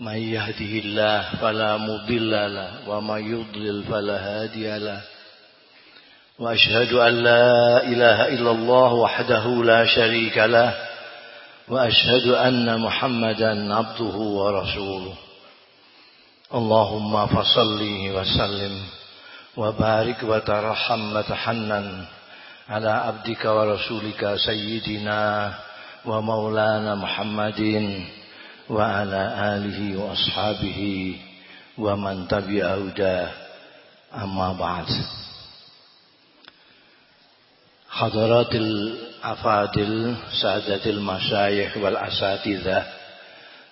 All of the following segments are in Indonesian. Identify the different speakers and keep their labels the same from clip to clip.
Speaker 1: من يهده الله فلا مضل له ومن يضلل فلا هادي له. وأشهد أن لا إله إلا الله وحده لا شريك له. وأشهد أن محمدا عبده ورسوله. اللهم فصل وسلم وبارك وترحم وتحنن على عبدك ورسولك سيدنا ومولانا محمد وعلى آله وأصحابه ومن تبع هداه. أما بعد. حضرات الأفاضل سادة المشايخ والأساتذة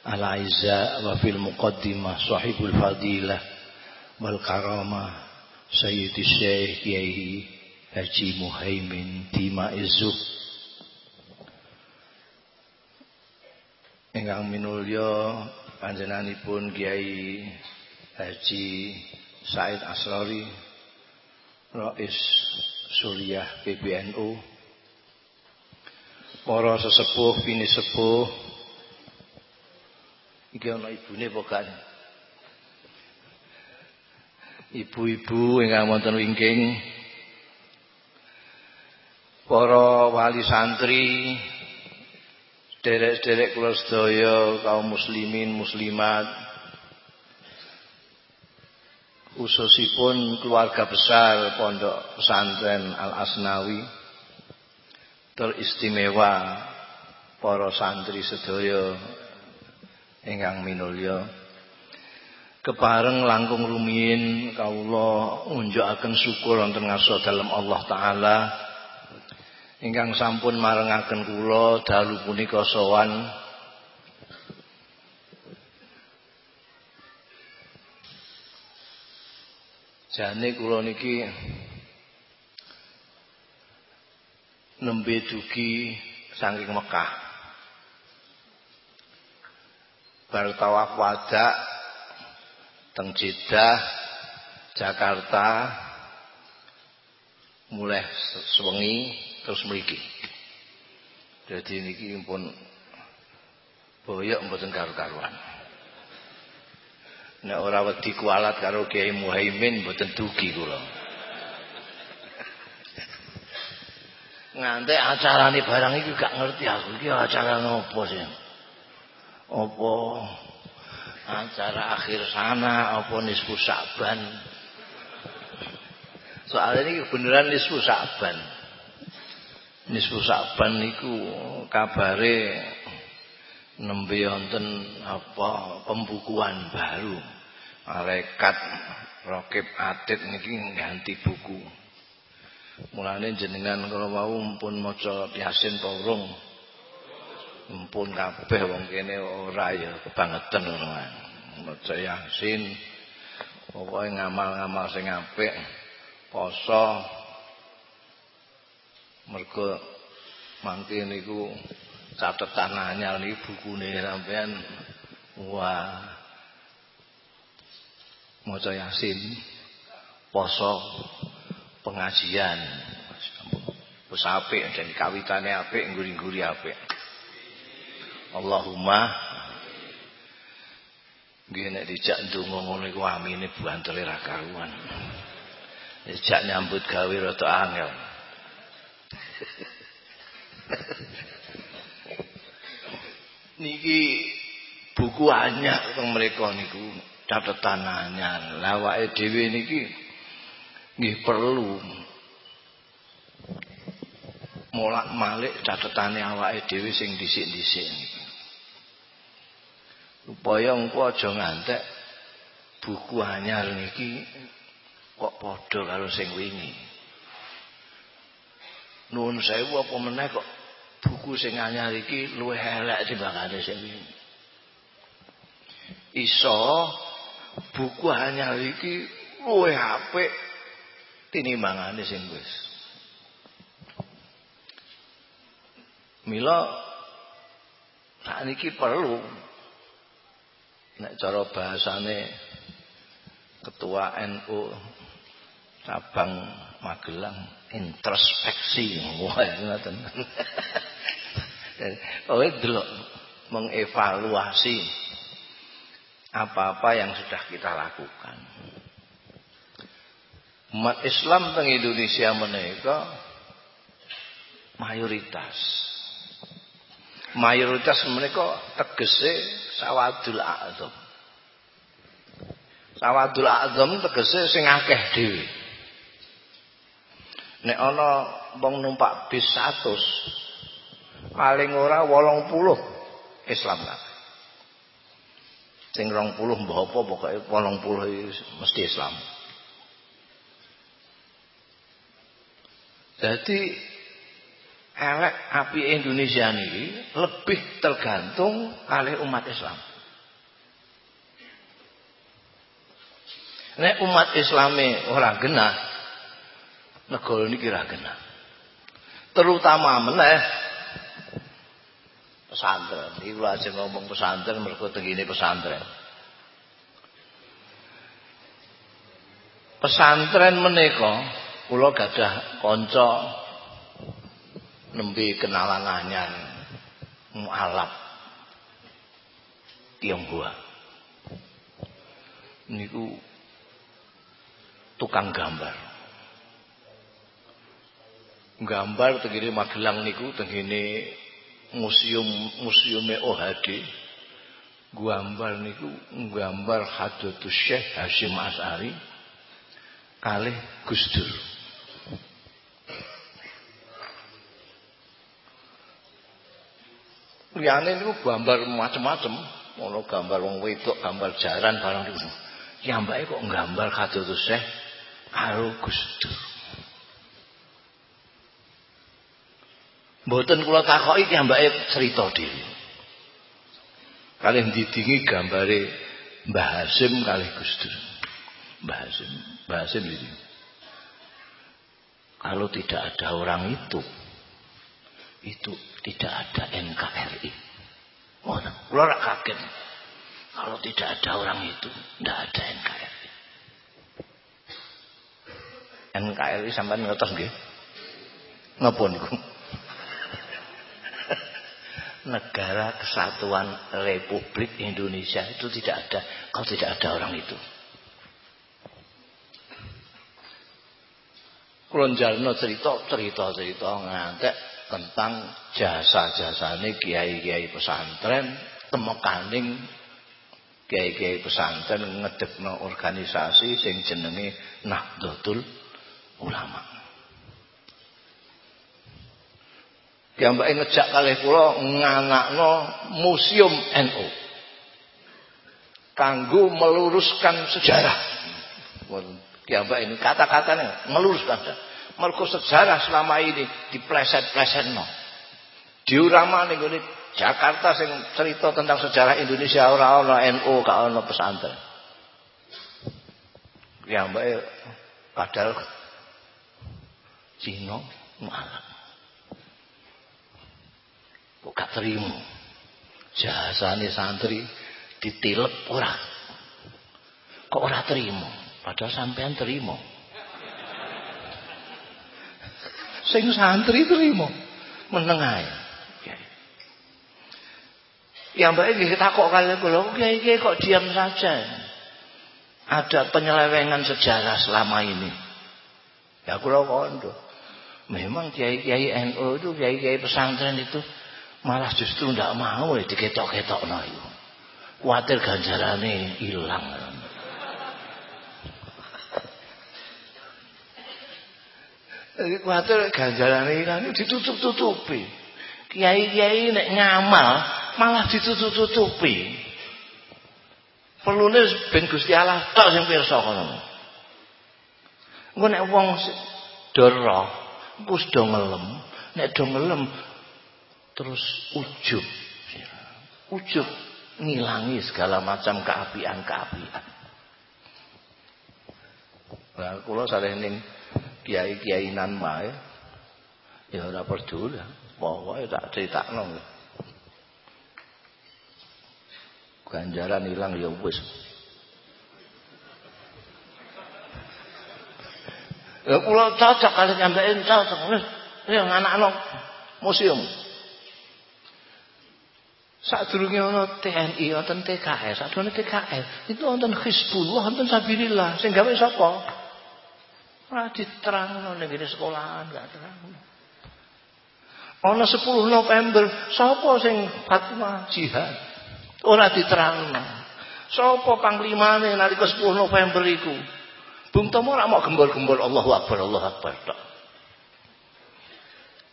Speaker 1: الأعزاء وفي المقدمة صاحب الفضيلة والكرامة سيد الشيخ يهي Haji Muhaimin Dima Izzuk Ingkang minulya panjenenganipun Kiai Haji Said Asrori Rais Suryah PBNU Para sesepuh bini sepuh Iki ana ibune apa Ibu-ibu ingkang wonten wingking Para wali santri derek-derek kula sedaya kaum muslimin muslimat. Khususipun keluarga besar Pondok Pesantren Al Asnawi teristimewa para santri sedaya ingkang minulya. Kepareng langkung rumiyin kawula unjukaken syukur wonten ngarsa dalem Allah taala ingkang sampun marengaken kula dalu punika sowan. Jane kula niki nembe dugi saking Mekah. Bar tawaf wada teng Jeddah Jakarta mulai sewengi terus mriki. Dadi niki pun boyok mboten karo-karuan. Nek ora wedi kualat karo Kiai Muhaimin mboten dugi kula. Nganti acarane barang iki gak ngerti aku iki acara ngopo sih. Apa acara akhir sana apa nisfu Saban. Soalnya ini beneran nisfu Saban. Nisfu Saban niku kabare nembe wonten apa pembukuan baru. Malaikat rokib atit niki ganti buku. Mulane jenengan kalau mau pun maca yasin paurung mpun kabeh wong kene ora ya kebangetan ora maca yasin pokoke ngamal-ngamal sing apik poso mergo mangke niku catetan anyar niki bukune sampean wah. Maca yasin poso pengajian. Wis apik dan kawitane apik ngguri-ngguri apik. Allahumma nggih nek dijak ndonga ngono iku amine buantele ra karuan. Dijak nyambut gawe rada angel niki buku anyar teng mereka niku catatan anyar. Lawake dhewe niki nggih perlu molak-malik catetane awake dhewe sing dhisik-dhisik niki supaya engko aja ngantek buku anyar niki kok padha karo sing wingi nuwun sewu apa meneh kok buku sing anyar iki luwih elek timbangane sing iso buku hanya iki luwe apik tinimbangane sing wis. Mila sakniki perlu nek cara bahasane ketua NU cabang Magelang introspeksi. Oh, delok mengevaluasi apa-apa yang sudah kita lakukan. Umat Islam teng Indonesia menika mayoritas. Mayoritas mereka tegese sawadul a'zam. Sawadul a'zam tegese sing akeh dhewe. Nek ana wong numpak bis 100 paling ora 80 Islam kabeh. Sing 20 mbah apa pokoke 80 mesti Islam. Jadi elek api Indonesia ini lebih tergantung oleh umat Islam. Nek umat Islami orang genah, negara ini kira genah. Terutama meneh pesantren. Iku aja ngomong pesantren mergo tengene pesantren. Pesantren menika kula gadah kanca nembe kenalan anyar mualaf Tionghoa. Niku tukang gambar. Gambar tengene Magelang niku tengene museum museume OHD gambar niku gambar Hadratus Syekh Hasyim As'ari kalih Gus Dur. Liyane niku gambar macam-macam, ono gambar wong wedok, gambar jaran barang niku. Yambake kok gambar Hadratus Syekh karo Gus Dur. Mboten kula takoki ki mbake cerita dhewe. Kalih didingi gambare Mbah Hasim kalih Gus. Mbah Hasim, Mbah Hasim ini. Kalau tidak ada orang itu, itu tidak ada NKRI. Oh, kula kaget. Kalau tidak ada orang itu, tidak ada NKRI. NKRI sampai ngertos nggih? Napa niku? Negara kesatuan Republik Indonesia itu tidak ada kalau tidak ada orang itu. Kulonjalno cerita cerita-cerita ngantek tentang jasa-jasane kiai-kiai pesantren temekaning kiai-kiai pesantren ngedekno organisasi sing jenenge Nahdlatul Ulama. Piyambake ngejak kalih kula nganakno museum NU. Kanggo meluruskan sejarah. Piyambake kata-katanya meluruskan sejarah. Mergo sejarah selama ini dipleset-plesetno. Diurama ning Jakarta sing cerita tentang sejarah Indonesia ora ana NU, gak ana pesantren. Piyambake padahal Cina malah kok gak terima? Jasane santri ditilep ora? Kok ora terima? Padahal sampean terima. Sing santri terima meneng ae. Yang baik kita kok kali kula kiai kiai kok diam saja? Ada penyelewengan sejarah selama ini. Ya kula kondo memang kiai kiai NU itu kiai kiai pesantren itu malah justru ndak mau diketok-ketok no itu. Kuatir ganjarane hilang. Jadi kuatir ganjarane hilang ditutup-tutupi. Kiai-kiai nek ngamal malah ditutup-tutupi. Perlune ben Gusti Allah tok sing pirsa kono. Engko nek wong dora, wis do ngelem, nek terus ujub ujub ngilangi segala macam keapian-keapian Lah kula saleh ning kiai-kiainan wae ya ora peduli. Pokoke tak critakno. Ganjaran hilang ya wis. Ya kula cocok kali nyampein cocok. Ya anak-anak museum. Sadurunge ana TNI, wonten TKS, sadurunge TKS, itu wonten Hizbullah, wonten Sabilillah. Sing gawe sapa? Ora diterangno ning sekolahan, gak terang. Ana 10 November, sapa sing fatwa jihad? Ora diterangno. Sapa panglimane nalika 10 November iku? Bung Tomo ora mau gembor-gembor Allahu Akbar, Allahu Akbar tok.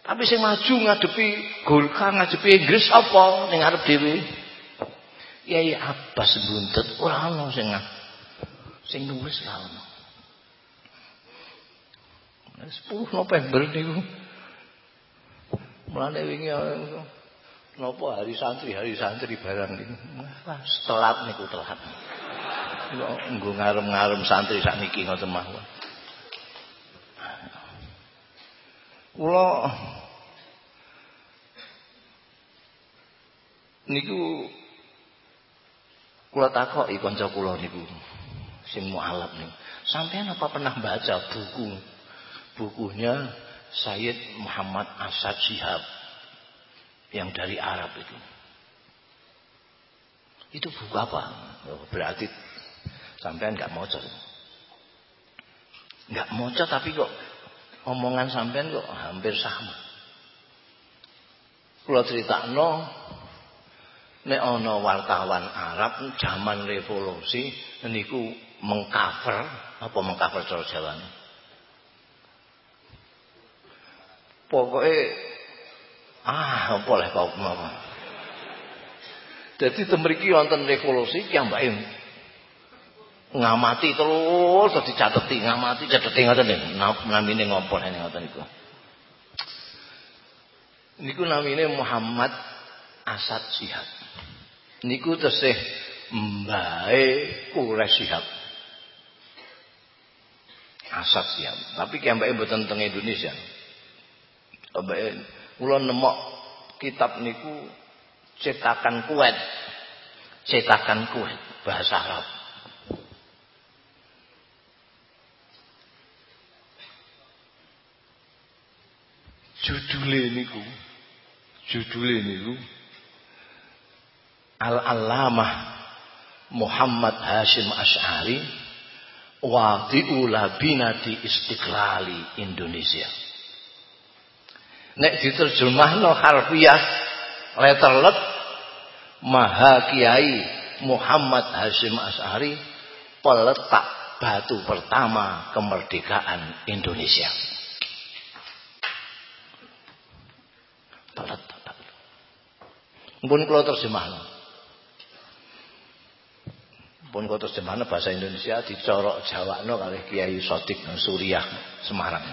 Speaker 1: Tapi sing maju ngadepi Golkar, ngadepi Inggris apa ning ngarep dhewe? Yai Abbas buntut ora ana sing sing nulis ra ono. 10 November niku. Mulane wingi napa hari santri, hari santri barang niku. Wah, telat niku telat. Nggo ngarem-ngarem santri sakniki ngoten mawon. Kula niku kula takoki kanca kula niku sing mualaf niku. Sampean apa pernah baca buku bukunya Sayyid Muhammad Asad Shihab yang dari Arab itu? Itu buku apa? Oh, berarti sampean nggak mau nggak mau tapi kok omongan sampean kok hampir sama. Kalau cerita no, nek ono wartawan Arab zaman revolusi niku mengcover apa mengcover cara Jawa Pokoknya ah lah kau mau. Jadi temriki wonten revolusi yang baik ngamati terus terus dicateti ngamati cateti ngoten niku namine ngopo nek ngoten niku niku namine Muhammad Asad Sihab niku tesih mbae Quraisy Sihab Asad Sihab tapi ki mbake mboten teng Indonesia. Mbake kula nemok kitab niku cetakan Kuwait. Cetakan Kuwait bahasa Arab judule niku judule niku Al-Allamah Muhammad Hashim Ash'ari Wadi'u labinati istiqlali Indonesia Nek diterjemahno harfiah letterlet Maha Kiai Muhammad Hashim Ash'ari peletak batu pertama kemerdekaan Indonesia. Pun kula terjemahno. Pun kula terjemahno bahasa Indonesia dicorok Jawakno kali Kiai Sodik Suriah Semarang.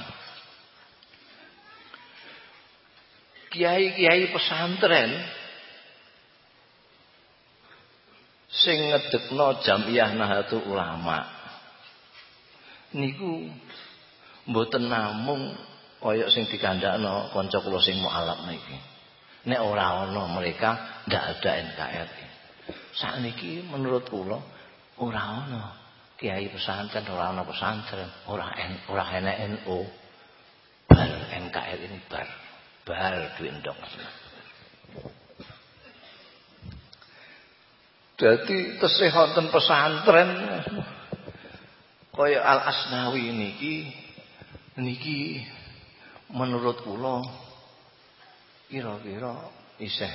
Speaker 1: Kiai-kiai pesantren sing ngedekno Jamiah Nahdlatul Ulama niku mboten namung kaya sing dikandakno kanca kula sing mualaf niki. Nek ora ana mereka ndak ada NKRI. Sakniki menurut kula ora ana kiai pesantren, ora ana pesantren, ora en, ora enek NU. Bar NKRI ini bar. Bar duwendok. Jadi tesih pesantren kaya Al Asnawi niki niki menurut kula kira-kira isih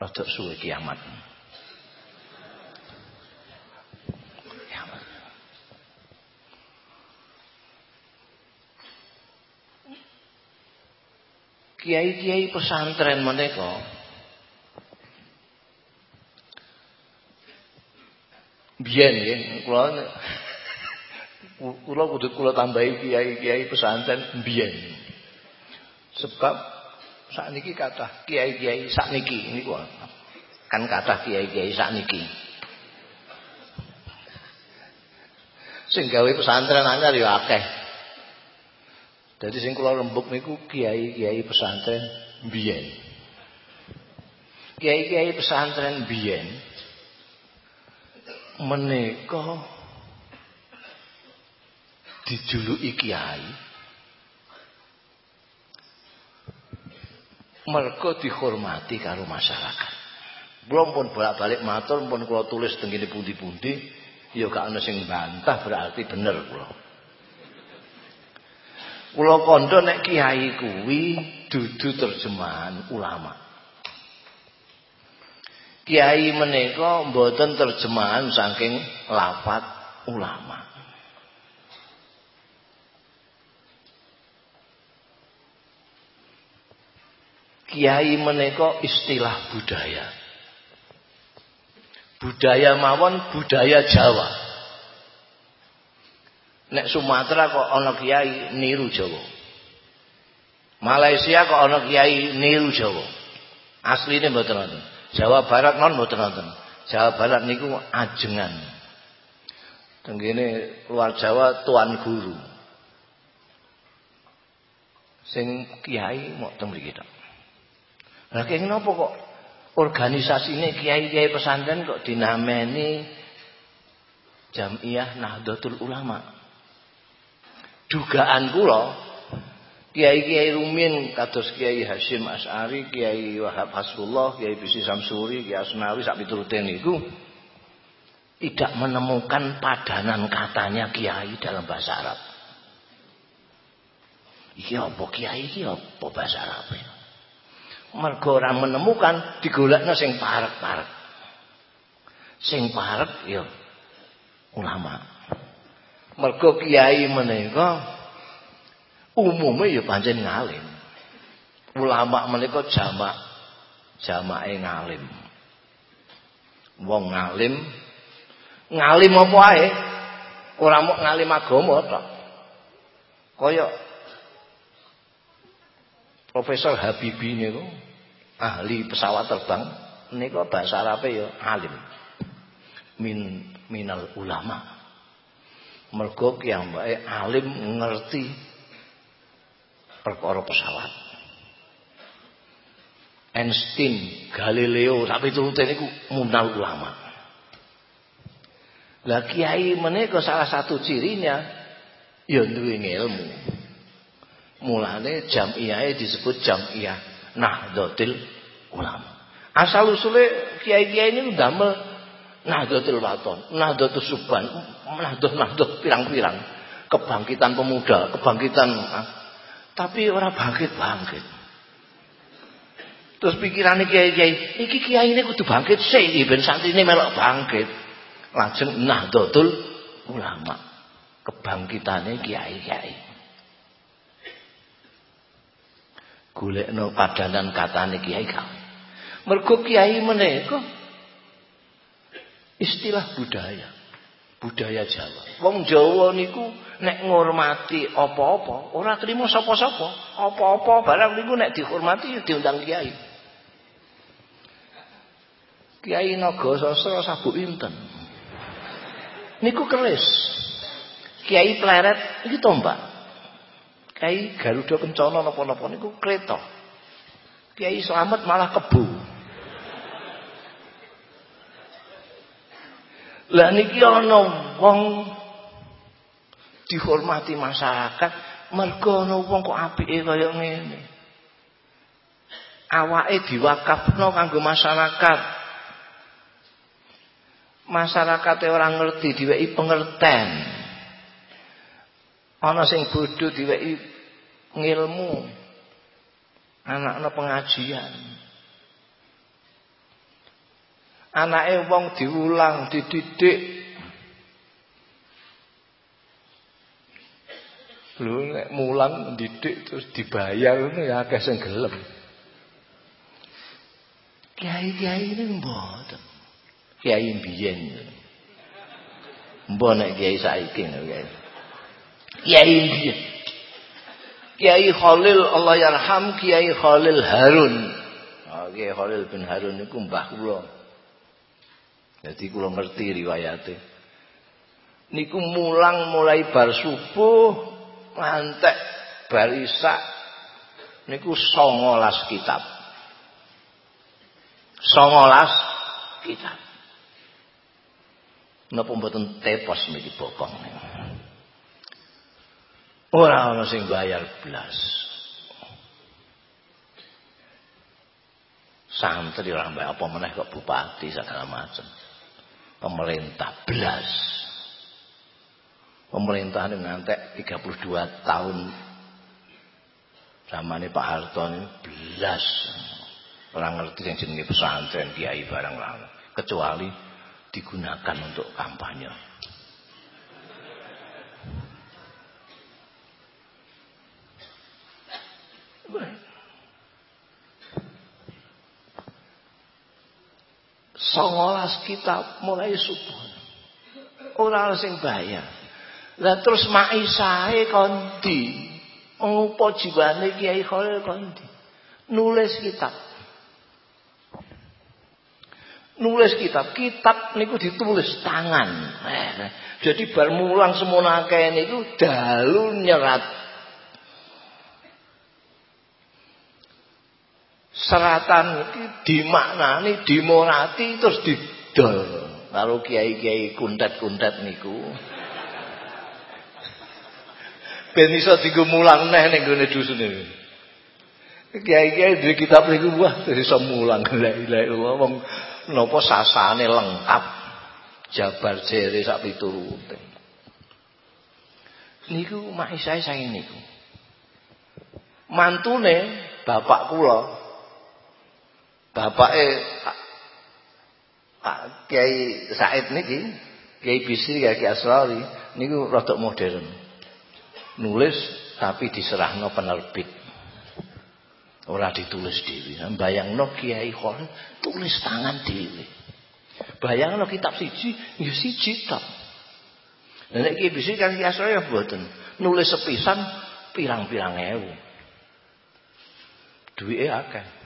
Speaker 1: rada suwe kiamat. Kiamat. Kiai-kiai pesantren menika biyen nggih kula kula kudu kula tambahi kiai-kiai pesantren biyen. Sebab sakniki kathah kiai-kiai sakniki niku kan kathah kiai-kiai sakniki. Sing gawe pesantren anyar ya akeh. Dadi sing kula rembuk niku kiai-kiai pesantren biyen. Kiai-kiai pesantren biyen menika dijuluki kiai mergo dihormati karo masyarakat. Kula pun bolak-balik matur pun kula tulis teng pundi-pundi ya gak ana sing bantah berarti bener kula. Kula kandha nek kiai kuwi dudu terjemahan ulama. Kiai menika mboten terjemahan saking lafat ulama. Kiai menika istilah budaya. Budaya mawon budaya Jawa. Nek Sumatera kok ana kiai niru Jawa. Malaysia kok ana kiai niru Jawa. Asline mboten wonten. Jawa Barat non mboten wonten. Jawa Barat niku ajengan. Tenggene luar Jawa tuan guru. Sing kiai mok teng mriki. Lah kaya kenapa kok organisasine kiai-kiai pesantren kok dinameni Jamiah Nahdlatul Ulama. Dugaan kula Kiai-kiai rumin kados Kiai Hasyim As'ari, Kiai Wahab Hasbullah, Kiai Bisi Samsuri, Kiai Asnawi sak piturute niku tidak menemukan padanan katanya kiai dalam bahasa Arab. Iki apa kiai iki apa bahasa Arab? Mergo ora menemukan digolekno sing parek-parek. Sing parek ya ulama. Mergo kiai menika umume ya pancen ngalim. Ulama menika jamak jamake ngalim. Wong ngalim ngalim apa ae? Ora mok ngalim agama tok. Kaya Profesor Habibi niku ahli pesawat terbang niku bahasa Arabe ya alim. Min minal ulama. Mergo kiyambake alim ngerti perkara pesawat. Einstein, Galileo, tapi turute niku munal ulama. Lah kiai menika salah satu cirinya ya duwe ilmu. Mulane jamiah disebut jamiah Nahdlatul Ulama. Asal usule kiai-kiai ini damel Nahdlatul Waton, Nahdlatul Subhan, Nahdlatul Nahdlatul pirang-pirang. Kebangkitan pemuda, kebangkitan ah. tapi orang bangkit-bangkit. Terus pikirannya kiai-kiai, iki kiai ini kudu bangkit sih, ben ini melok bangkit. Lajeng Nahdlatul Ulama. Kebangkitannya kiai-kiai. Golekno padanan katane kiai kae. Mergo kiai menika istilah budaya. Budaya Jawa. Wong Jawa niku nek ngurmati apa-apa, ora trimo sapa-sapa. Apa-apa barang niku nek dihormati ya diundang kiai. Kiai Naga Sastra sabuk inten. Niku keris. Kiai Pleret iki tombak. Kiai Garuda Kencana napa-napa niku kereta. Kiai Slamet malah kebu. Lah niki ana wong dihormati masyarakat mergo ana wong kok apike kaya ngene. Awake diwakafno kanggo masyarakat. Masyarakate ora ngerti diweki pengerten. Ana sing bodho diweki ngilmu. Anak-anak pengajian. Anake wong diulang dididik. Lho nek mulang didik terus dibayar ngono ya akeh sing gelem. Kiai-kiai ini mboten. Kiai biyen mbok nek kiai saiki kiai Kiai Khalil Allah yarham Kiai Khalil Harun. Oh, Kiai Khalil bin Harun niku mbah kula. Jadi kula ngerti riwayate. niku mulang mulai bar subuh ngantek bar isak niku 19 kitab 19 kitab napa mboten tepos niki bokong ora ana sing bayar blas. Santri ora mbak apa meneh kok bupati segala macam pemerintah blas. Pemerintahan ngantek 32 tahun. Zamane Pak Harto ini belas orang ngerti yang jenenge pesantren kiai barang lalu kecuali digunakan untuk kampanye Songolas kitab mulai subuh. Orang sing bayar. Lah terus maisahe kondi. Ngupo jiwane Kiai Khalil kondi. Nulis kitab. Nulis kitab. Kitab niku ditulis tangan. Eh, jadi bar mulang semono akeh niku dalu nyerat seratan iki dimaknani dimorati terus didol. Karo kiai-kiai kuntet-kuntet niku. Ben iso dienggo mulang neh ning gone dusune. Kiai-kiai duwe kitab niku wah iso mulang. La ilaha illallah wong napa sasane lengkap. Jabar jere sak piturute niku mak isae saking niku. Mantune bapak kula bapake Pak Kiai Said niki, Kiai Bisri Kiai Asrari niku rada modern. Nulis tapi diserahno penerbit. Ora ditulis dhewe. Bayangno Kiai Khol tulis tangan dhewe. Bayangno kitab siji, ya siji tok. Nek Kiai Bisri kan Kiai Asrari ya mboten. Nulis sepisan pirang-pirang ewu. Duwike akeh.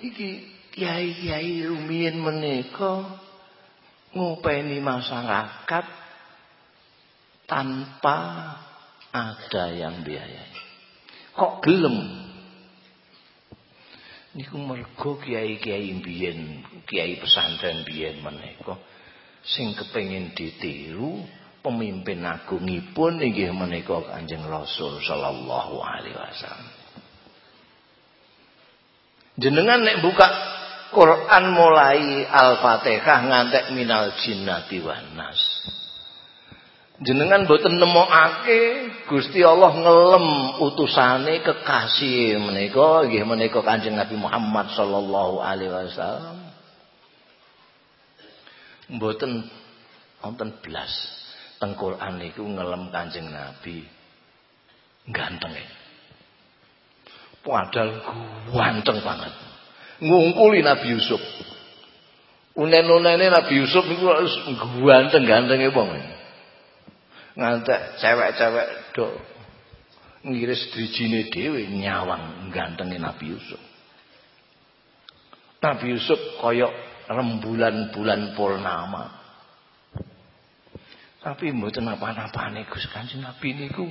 Speaker 1: Iki kiai-kiai rumiyin menika ngopeni masyarakat tanpa ada yang biayai. Kok gelem? Niku mergo kiai-kiai biyen, kiai pesantren biyen menika sing kepengin ditiru pemimpin agungipun inggih menika Kanjeng Rasul sallallahu alaihi wasallam. Jenengan nek buka Quran mulai Al-Fatihah ngantek minal jinnati wan nas. Jenengan boten nemokake Gusti Allah ngelem utusane kekasih menika nggih menika Kanjeng Nabi Muhammad sallallahu alaihi wasallam. Mboten wonten blas teng Quran niku ngelem Kanjeng Nabi ganteng ya. Padahal ganteng banget. Ngungkuli Nabi Yusuf. Unen-unene Nabi Yusuf niku ganteng-gantenge wong. Ngantek cewek-cewek do ngiris drijine dhewe nyawang gantenge Nabi Yusuf. Nabi Yusuf kaya rembulan-bulan purnama. Tapi mboten apa-apane Gus Kanjeng Nabi niku.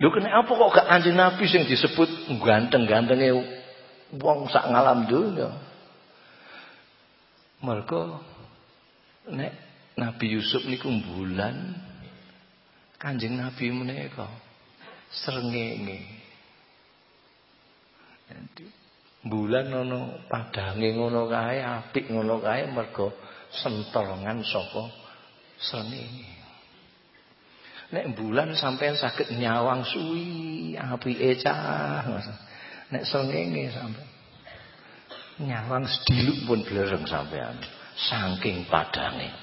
Speaker 1: Lho kena apa kok gak Kanjeng Nabi sing disebut ganteng-gantenge wong sak ngalam donya. Mergo nek Nabi Yusuf niku bulan Kanjeng Nabi menika srengenge. bulan ngono padange ngono kae apik ngono kae mergo sentolongan saka srengenge. Nek bulan sampean sakit nyawang suwi apike cah. Nek sengenge sampean. Nyawang sediluk pun blereng sampean. Saking padange.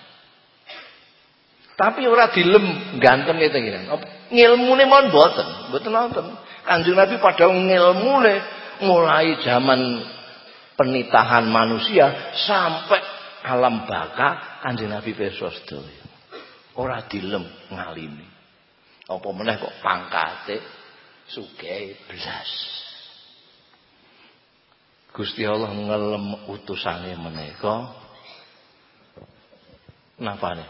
Speaker 1: Tapi ora dilem ganteng itu ngene. Ngilmune mon mboten, mboten nonton. Kanjeng Nabi pada ngilmune mulai zaman penitahan manusia sampai alam baka Kanjeng Nabi pirsa sedaya. Ora dilem ngalimi. Apa meneh kok pangkate sugih blas. Gusti Allah ngelem utusane menika. Napa nih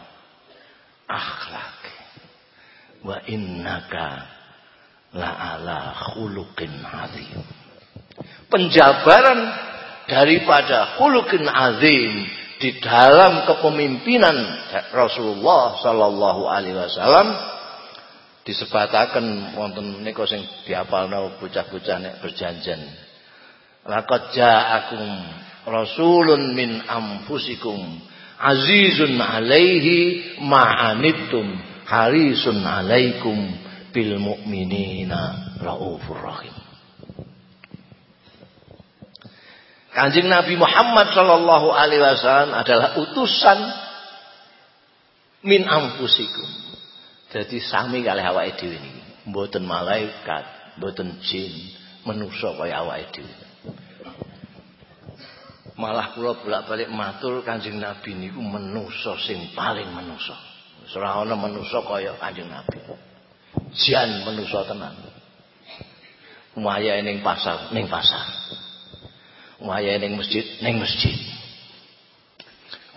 Speaker 1: akhlak. Wa innaka la ala khuluqin azim. Penjabaran daripada khuluqin azim di dalam kepemimpinan Rasulullah sallallahu alaihi wasallam disebataken wonten nika sing diapalno bocah-bocah nek berjanjian Laqad ja'akum rasulun min anfusikum azizun alaihi ma'anittum harisun alaikum bil mu'minina raufur rahim. Kanjeng Nabi Muhammad sallallahu alaihi wasallam adalah utusan min anfusikum. Jadi sami kalih awake dhewe niki. Mboten malaikat, mboten jin, manusa kaya awake dhewe. Malah kula bolak-balik matur Kanjeng Nabi niku menusa sing paling menusa. Ora ana menusa kaya Kanjeng Nabi. Jan menusa tenan. Waya ning pasar, ning pasar. Waya ning masjid, ning masjid.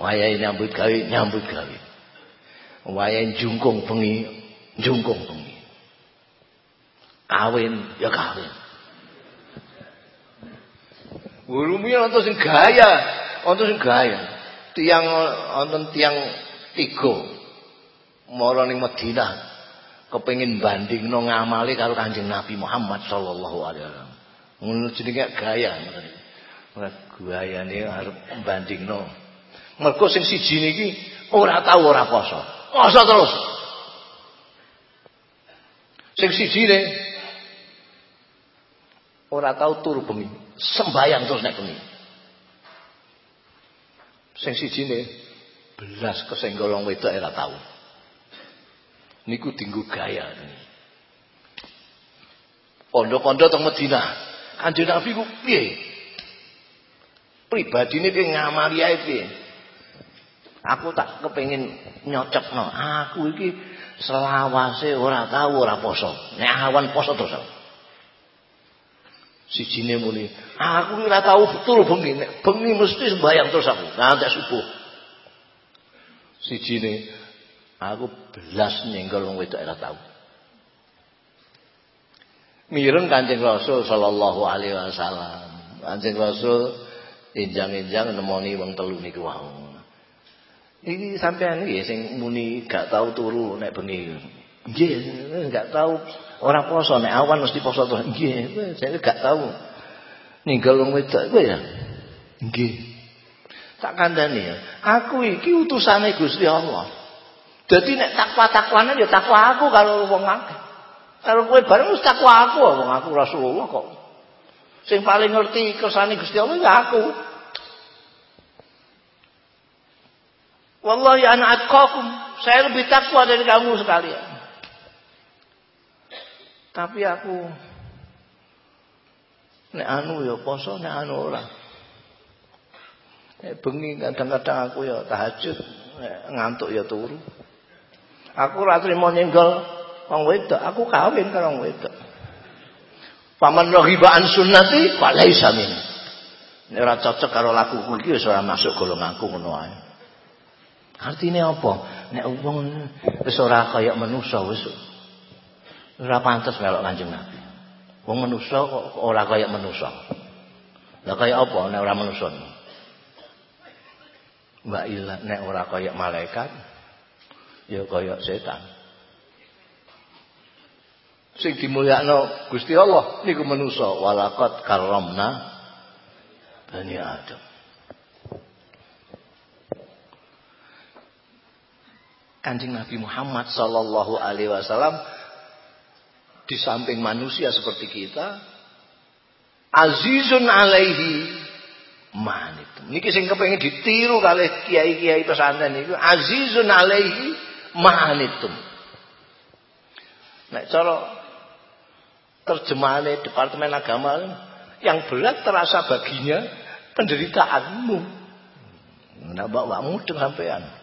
Speaker 1: Waya nyambut gawe, nyambut gawe. Waya jungkung bengi, jungkung bengi. Kawin ya kawin. Gurumi wonten sing gaya, wonten sing gaya. Tiang wonten tiang tiga. Mara ning Madinah kepengin bandingno ngamali karo Kanjeng Nabi Muhammad sallallahu alaihi wasallam. Ngono jenenge gaya. Gayane arep bandingno. Mergo sing siji niki ora tau ora poso. Poso terus. Sing siji ne ora tau turu bengi sembayang terus nek bengi. Sing sijine belas kesenggolong wedok ora tau. Niku dinggo gaya. Pondok-pondok teng Madinah. Kanjeng Nabi ku piye? Pribadine ki ngamali ae piye? Aku tak kepengin nyocokno. Aku iki selawase ora tau ora poso. Nek awan poso terus. Sijine muni, aku ora tau turu bengi, nek bengi mesti sembayang terus aku, nganti subuh. Sijine aku belas nyenggol wong wedok ora tau. Mireng Kanjeng Rasul sallallahu alaihi wasallam. Kanjeng Rasul injang-injang nemoni wong telu niku wau. Iki sampean iki sing muni gak tau turu nek bengi. Nggih, gak tau ora poso nek awan mesti poso terus. Nggih, saya gak tau. Ninggal wong wedok kowe ya. Nggih. Tak kandhani ya. Aku iki utusane Gusti Allah. Dadi nek takwa-takwane ya takwa aku kalau wong akeh. Kalau kowe bareng mesti takwa aku, wong aku Rasulullah kok. Sing paling ngerti kersane Gusti Allah ya aku. Wallahi ana atqakum. Saya lebih takwa dari kamu sekalian. Tapi aku nek anu ya poso nek anu ora. Nek bengi kadang-kadang aku ya tahajud, ngantuk ya turu. Aku ora trimo nyenggol wong wedok, aku kawin karo wong wedok. Paman rohiba an sunnati falaisa min. Nek ora cocok karo lakuku iki wis ora masuk golonganku ngono ae. Artine apa? Nek wong wis ora kaya manusa wis Ora pantes melok Kanjeng Nabi. Wong manusa kok ora kaya manusa. Lah kaya apa nek ora manusa? Mbak Ila nek ora kaya malaikat ya kaya setan. Sing dimulyakno Gusti Allah niku manusa walaqad karramna bani Adam. Kanjeng Nabi Muhammad sallallahu alaihi wasallam di samping manusia seperti kita azizun alaihi manitum niki sing kepengin ditiru kali kiai-kiai pesantren niku azizun alaihi manitum nek cara terjemahan departemen agama yang berat terasa baginya penderitaanmu nah bawakmu dengan sampean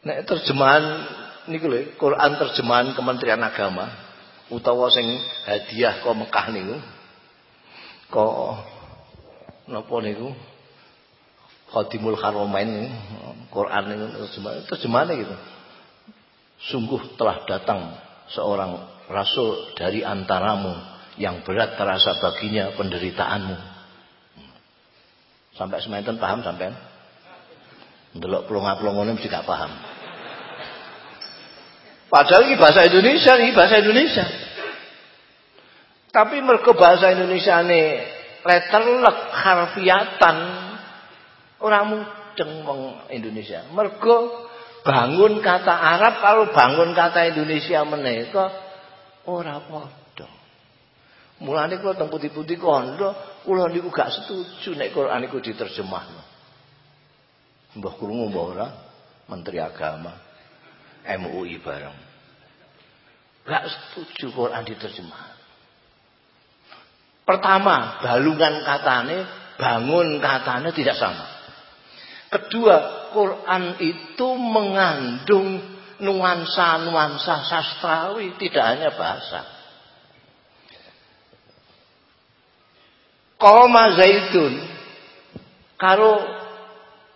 Speaker 1: Nek terjemahan niku lho, Quran terjemahan Kementerian Agama utawa sing hadiah kok Mekah niku kok napa niku? Khadimul Haramain Quran niku terjemahane gitu. Sungguh telah datang seorang rasul dari antaramu yang berat terasa baginya penderitaanmu. Sampai semanten paham sampean? Ndelok plonga-plongone mesti gak paham Padahal ini bahasa Indonesia, ini bahasa Indonesia. Tapi mereka bahasa Indonesia ini letterlek harfiatan orang mudeng Indonesia. Mereka bangun kata Arab kalau bangun kata Indonesia menika ora padha. Mulane kula teng putih-putih kondo kula niku gak setuju nek Quran iku diterjemahno. Mbah krungu mbah ora Menteri Agama. MUI bareng. Gak setuju Quran diterjemah. Pertama, balungan katane, bangun katane tidak sama. Kedua, Quran itu mengandung nuansa-nuansa sastrawi, tidak hanya bahasa. Koma zaitun. Kalau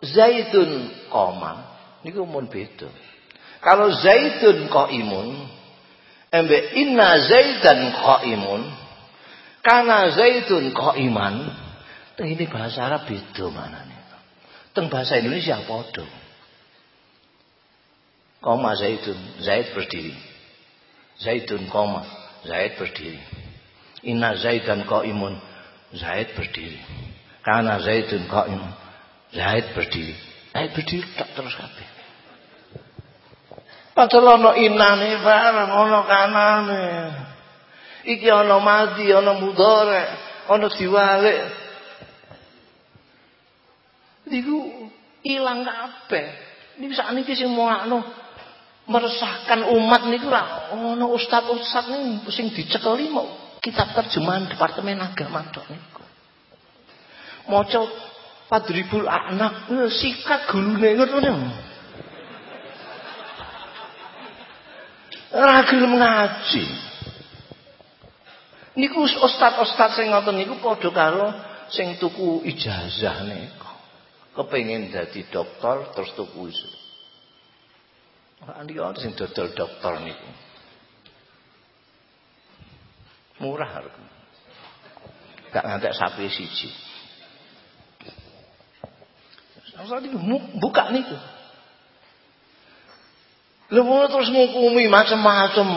Speaker 1: zaitun koma, ini mun beda. Kalau zaitun qaimun, embe inna zaitan qaimun, karena zaitun qaiman, ini bahasa Arab beda mana nih? Teng bahasa Indonesia podo. Koma zaitun, zait berdiri. Zaitun koma, zait berdiri. Inna zaitan qaimun, zait berdiri. Karena zaitun qaimun, zait berdiri. Zait berdiri tak terus kabeh. Padahal ana inane bareng ana kanane. Iki ana mati, ana mudhare, ana diwalik. Niku ilang kabeh. Niku sakniki sing moakno meresahkan umat niku lah ana ustaz-ustaz niku sing dicekeli mau kitab terjemahan Departemen Agama tok niku. Maca Fadribul Anak sikat gulune ngono Ora gelem ngaji. Niku ustad-ustad sing ngoten niku padha karo sing tuku ijazah niku. Kepengin dadi dokter terus tuku iso. Ora ana sing dodol dokter niku. Murah harga. Gak ngantek sapi siji. Buka niku. Lha terus ngukumi macam-macam.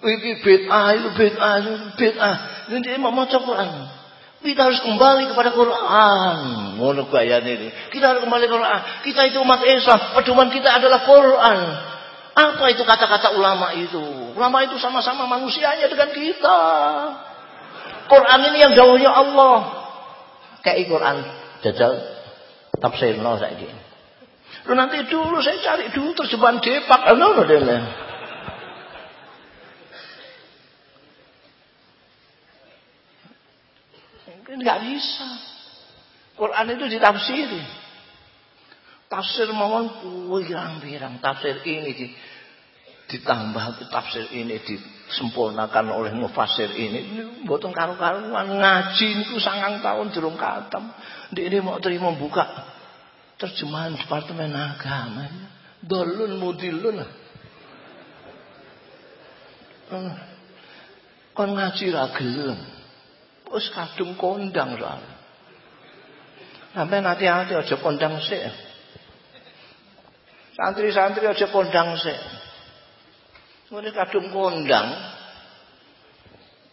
Speaker 1: Iki bid'ah, itu bid'ah, bid'ah. Nanti mau maca Quran. Kita harus kembali kepada Quran. Ngono bayane ini. Kita harus kembali ke Quran. Kita itu umat Islam. Pedoman kita adalah Quran. Apa itu kata-kata ulama itu? Ulama itu sama-sama manusianya dengan kita. Quran ini yang jauhnya Allah. Kayak Quran. Jajal tafsir no saiki. Lu nanti dulu saya cari dulu terjemahan Depak. Ano no dene. Enggak bisa. Quran itu ditafsiri. Tafsir mawon pirang-pirang tafsir ini di, ditambah tafsir ini disempurnakan oleh mufasir ini. Mboten karo-karuan ngaji niku sangang tahun durung katam. Ini mau terima buka terjemahan Departemen Agama. Dolun mudilun. Hmm. Kon ngaji ra gelem. Wis kadung kondang soal. Sampai nanti hati aja kondang sih. Santri-santri aja kondang sih. Mulai kadung kondang.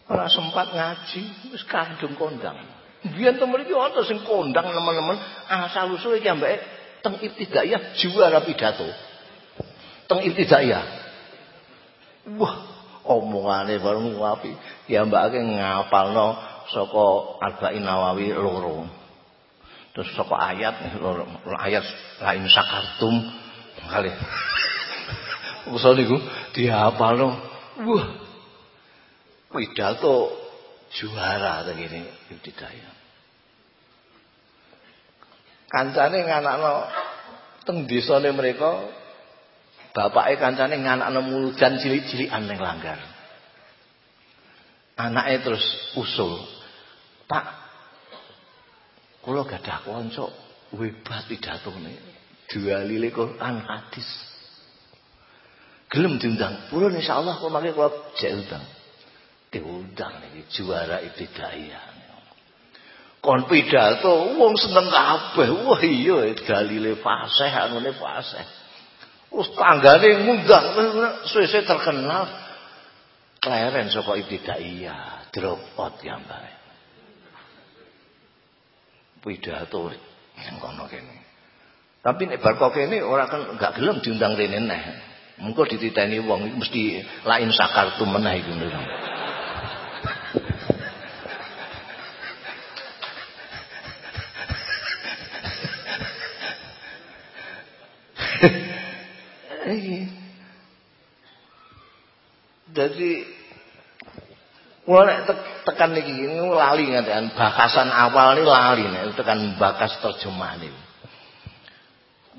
Speaker 1: Ora sempat ngaji, wis kadung kondang. Biyen to mriki wonten sing kondang nemen-nemen asal usul iki ambek teng ibtidaiyah juara pidato. Teng ibtidaiyah. Wah, omongane bareng api. Ya mbake ngapalno saka Arba'in Nawawi loro. Terus saka ayat loro ayat lain sakartum kali. Usul niku dihafalno. Wah. Pidato juara ngene ibtidaiyah. Kancane nganakno teng desane mereka bapake kancane nganakno muludan cilik-cilikan ning langgar. Anaknya terus usul, Pak, gak ada konco, hebat pidatone. Jualile Quran hadis. Gelem diundang. Purun insyaallah kok mangke kula jek undang. Diundang iki juara ibtidaiyah. Kon pidato wong seneng kabeh. Wah iya dalile fasih anune fasih. Wis tanggane ngundang suwe-suwe terkenal. Kleren saka ibtidaiyah, drop out ya mbak. Pidato yang kono kene. Tapi nek bar kok kene ora kan gak gelem diundang rene neh. Mengko dititeni wong iki mesti lain sakartu meneh iku ngono. Jadi mulai tekan niki ini lali ngaten bakasan awal ini lali nek tekan bakas terjemahan ini.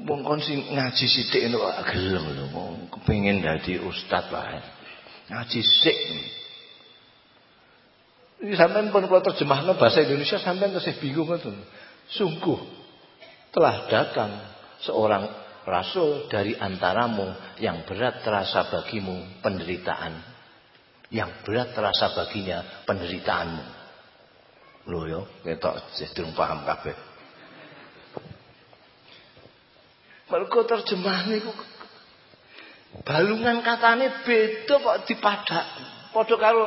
Speaker 1: Wong kon ngaji sithik itu gelem lho, wong kepengin dadi ustaz wae. Ngaji sik. Iki sampean pun kalau terjemahno bahasa Indonesia sampean tesih bingung ngoten. Sungguh telah datang seorang rasul dari antaramu yang berat terasa bagimu penderitaan. Yang berat terasa baginya penderitaanmu. Lho yo, ketok durung paham kabeh. Mergo terjemahan niku balungan katane beda kok dipadak. Padha karo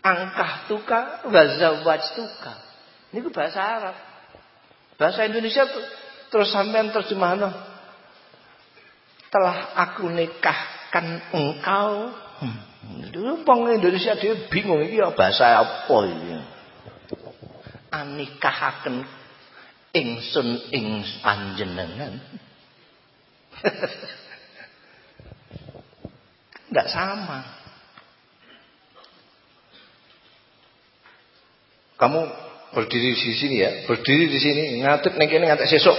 Speaker 1: angkah tuka wazawaj tuka. Niku bahasa Arab. Bahasa Indonesia terus sampean terjemahan telah aku nikahkan engkau. Hmm. Dulu pong Indonesia dia bingung iki bahasa apa ini. Anikahaken ingsun ing panjenengan. Tidak sama. Kamu berdiri di sini ya, berdiri di sini, ngadep ning kene ngantek sesuk.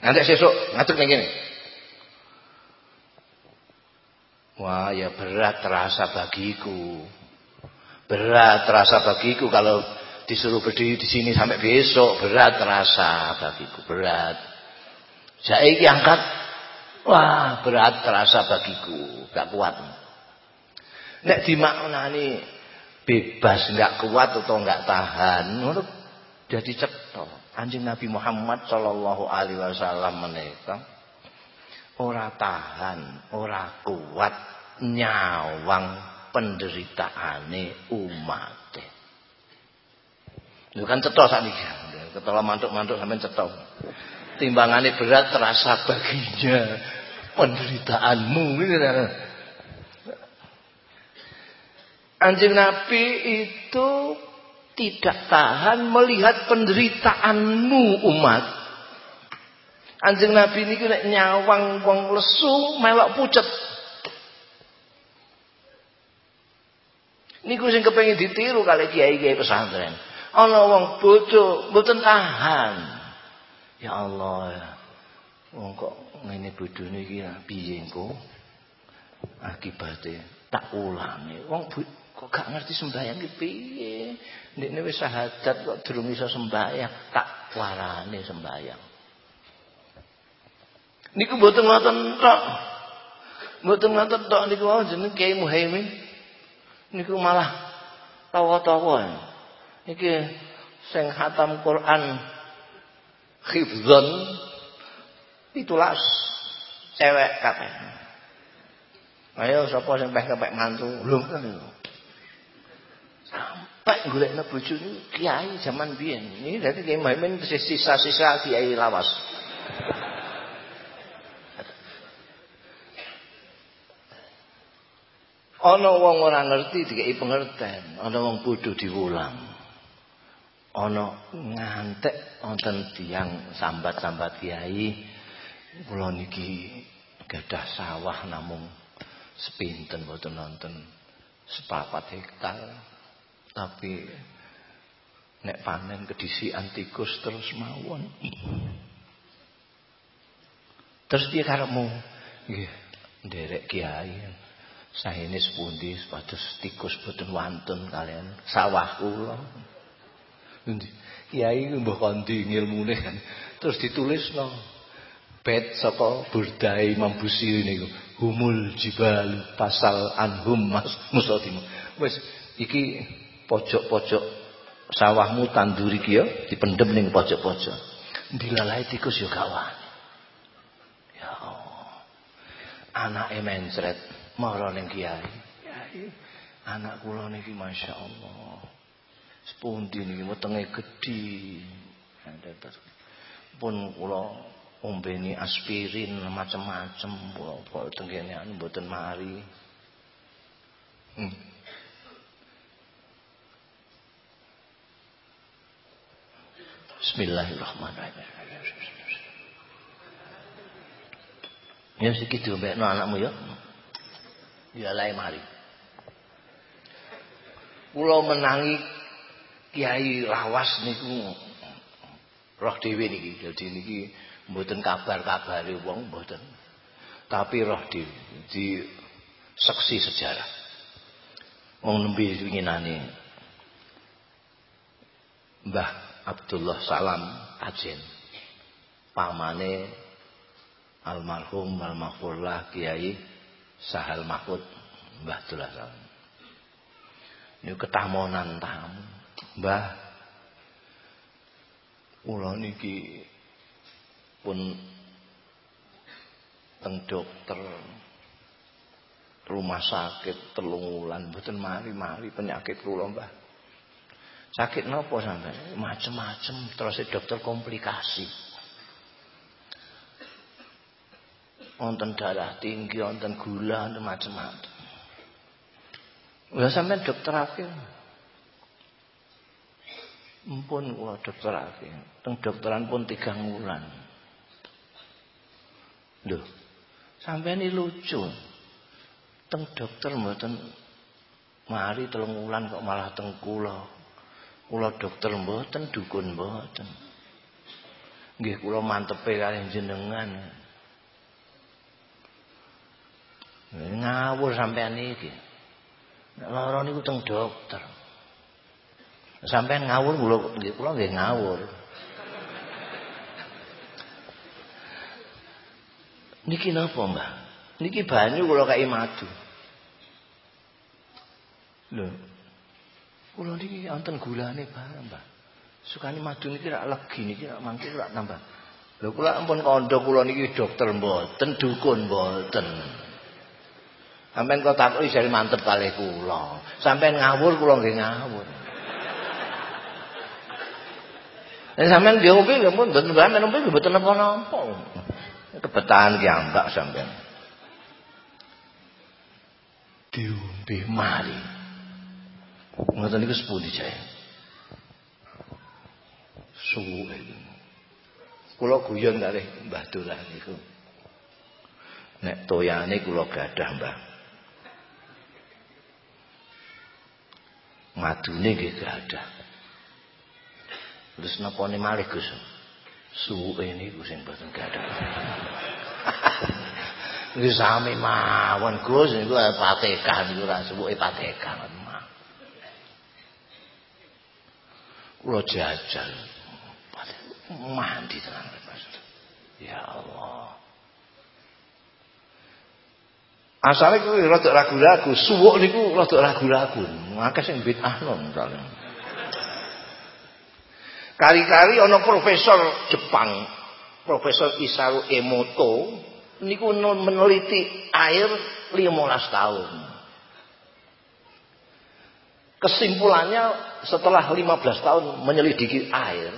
Speaker 1: Ngantek sesuk, ngadep ning kene. Wah, ya berat terasa bagiku. Berat terasa bagiku kalau disuruh berdiri di sini sampai besok berat terasa bagiku berat. Saya ini angkat wah berat terasa bagiku gak kuat. Nek dimaknani bebas nggak kuat atau nggak tahan jadi cetok anjing Nabi Muhammad Shallallahu Alaihi Wasallam menikah ora tahan ora kuat nyawang penderitaane umat Itu kan cetok saat ini. Ketua mantuk-mantuk sampai cetok. Timbangannya berat terasa baginya penderitaanmu. Anjing Nabi itu tidak tahan melihat penderitaanmu umat. Anjing Nabi ini kena nyawang wong lesu melok pucet. Niku sing kepengin ditiru kali kiai-kiai pesantren. ana wong bodoh mboten tahan. Ya Allah ya wong kok ngene bodhone iki piye engko? Akibate tak ulangi. Wong kok gak ngerti sembahyang iki piye? Ndekne wis syahadat kok durung iso sembahyang tak warane sembahyang niku mboten ngoten tok. Mboten ngoten tok niku jeneng Kiai Muhaimin niku malah tawa-tawa. Iki sing hatam Quran hifdzon pitulas cewek kabeh. Ayo sapa sing peh kepek mantu? Lho kan sampai golekna bojo kiai zaman biyen. Ini dadi kiai Muhammad sisa-sisa kiai lawas ana wong ora ngerti dikei pengertian ana wong bodho diwulang ana ngantek wonten tiyang sambat-sambat kiai kula niki gadah sawah namung sepinten mboten nonton sepapat hektar. Tapi nek panen kedisian tikus terus mawon. Terus dia karepmu? Nggih nderek kiai Ini sepundi sepatus tikus boten wantun kalian sawah kula. Kiai mbah kondi ngilmune kan. Terus ditulisno bait saka burdai Imam Busiri niku. Humul jibal pasal anhum mas musadim. Wis iki pojok-pojok sawahmu tanduri ki ya dipendem ning pojok-pojok. Dilalai tikus yo kawan. Ya Allah. Anake mencret mara ning kiai. Anak kula niki masyaallah. Sepundi niki wetenge gedhi. Pun kula ombeni aspirin macam-macam kok tengene anu mboten mari. Hmm. Bismillahirrahmanirrahim. Ya sikit diombekno anakmu ya. Ya lae mari. Kula menangi Kiai Lawas niku roh dhewe niki. Dadi niki mboten kabar-kabare wong mboten. Tapi roh dhewe di seksi sejarah. Wong nembe winginane Mbah Abdullah Salam Ajen pamane almarhum almarhumlah Kiai Sahal Mahfud Mbah Salam. Ini ketamonan tamu. Mbah kula niki pun teng dokter rumah sakit telung wulan mboten mari-mari penyakit kula Mbah. Sakit napa sampean? Macem-macem terus dokter komplikasi. Wonten darah tinggi, wonten gula, wonten macam-macam. Lah sampean dokter akhir. Mumpun kula dokter akhir. Teng dokteran pun tiga bulan. Lho, sampean ini lucu. Teng dokter mboten mari telung wulan kok malah teng kula. Kula dokter mboten dukun mboten. Nggih kula mantepe kalih jenengan. Ngawur sampean iki. Nek lara niku teng dokter. Sampean ngawur kula nggih kula nggih ngawur. Niki napa, Mbah? Niki banyu kula kaya madu. Lho. Kula niki wonten gulane bareng, Mbah. Sukane madu niki rak legi niki rak mangke rak nambah. Lho kula ampun kandha kula niki dokter mboten, dukun mboten. Sampeyan kok takoki jare mantep kalih kula. Sampeyan ngawur kula nggih ngawur. Nek sampeyan diombe lho pun mboten sampeyan nombe mboten napa-napa. Kebetahan ki ambak sampeyan. Diombe mari. Ngoten niku sepundi jae. Suwe. Kula guyon kalih Mbah Dolah niku. Nek toyane kula gadah, Mbah. Madune nggih ada. Terus napane malih Gus? Suwe niku sing boten gadah. Wis sami mawon Gus niku patekan niku ra suwe patekan. Kula jajal. Mandi tenan Ya Allah. Asale kuwi rada ragu-ragu, suwuk niku rada ragu-ragu. Akeh sing bid'ah non misalnya. Kari-kari ana profesor Jepang, Profesor Isaru Emoto niku meneliti air 15 tahun. Kesimpulannya setelah 15 tahun menyelidiki air,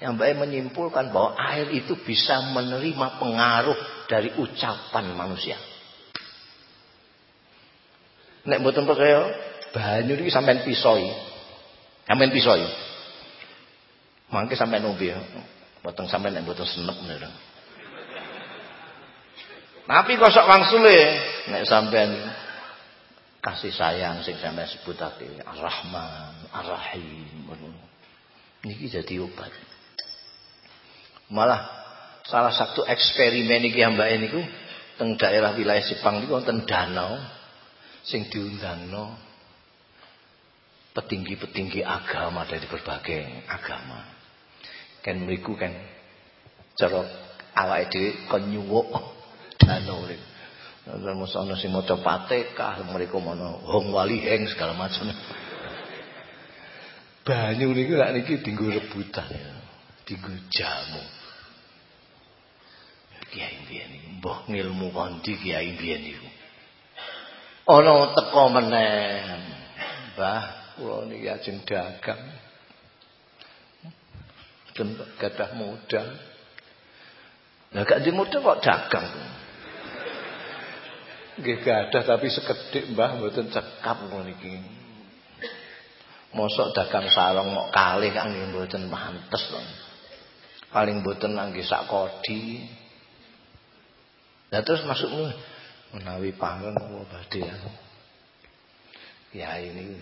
Speaker 1: yang baik menyimpulkan bahwa air itu bisa menerima pengaruh dari ucapan manusia. Nek mboten percaya, banyu iki sampean pisoi. Sampean pisoi. Mangke sampean ya. Mboten sampean nek mboten senep ngono. Tapi kok sok wangsule nek sampean kasih sayang sing sampean sebutake Ar-Rahman, Ar-Rahim. Niki jadi obat. Malah salah satu eksperimen iki mbak niku teng daerah wilayah Jepang niku wonten danau sing diundangno petinggi-petinggi agama dari berbagai agama. Kan mriku kan cara awake dhewe kon nyuwuk dana urip. Terus ana sing maca Fatihah, mriku mono Hong Wali Heng segala macam. Banyu niku lak niki dinggo rebutan ya. Jamu. Kiai biyen iki mbah ngilmu kondi kiai biyen niku. Ana teko meneh. Mbah, kula niki ajeng dagang. Den gadah modal. Lah gak di modal kok dagang. Nggih gadah tapi sekedhik Mbah mboten cekap ngono iki. Mosok dagang sarung mok kalih kan nggih mboten pantes to. Paling mboten nggih sak kodi. Lah terus masukmu menawi panggung kula badhe ya. Ya ini.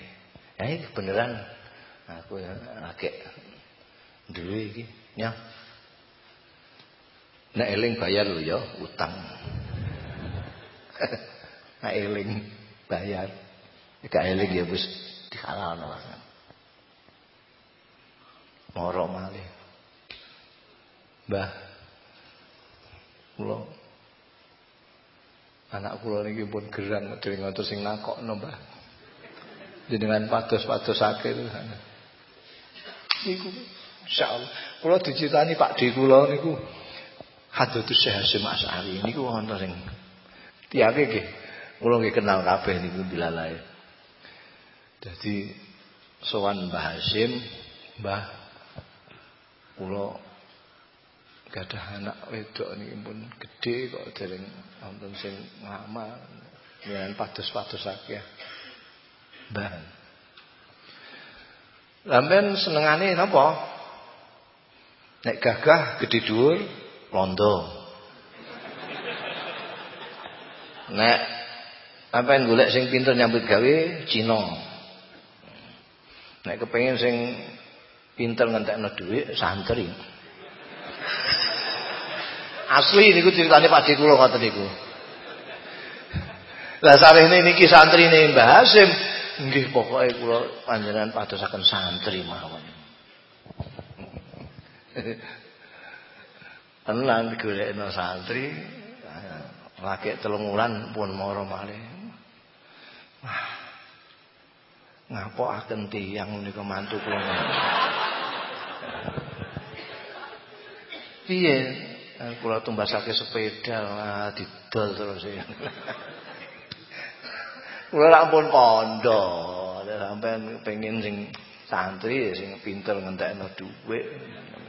Speaker 1: Ya ini beneran aku ya agak duwe iki ya. Nek eling bayar lho ya utang. Nek eling bayar. Nek eling ya wis dihalalno. Moro malih. Mbah. Kula Anak kula niki pun gerang dhewe ngoten sing nakokno, Mbah. Jenengan pados-padosake lho. Niku insyaallah kula dicitani Pak D kula niku Hadratus Syekh Hasyim Asy'ari niku wonten sing tiyake nggih kula nggih kenal kabeh niku dilalae. Dadi sowan Mbah Hasyim, Mbah kula gadah anak wedok niki pun gedhe kok dereng wonten sing ngamal yen pados-pados akeh. Mbah. Lamben senengane napa? Nek gagah gedhe dhuwur londo. Nek sampean golek sing pinter nyambut gawe Cina. Nek kepengin sing pinter ngentekno dhuwit santri. Asli niku ceritane Pak kula ngoten niku. Lah sarene niki santrine Mbah Hasim, nggih pokoke kula panjenengan padosaken santri mawon. Tenan golekno santri, lagi telung wulan pun moro malih. Wah. Ngapokaken tiyang menika mantu kula. Piye? Kula tumbasake sepeda lah didol terus ya. Kula rampun pondok, sampean pengen sing santri sing pinter ngentekno dhuwit.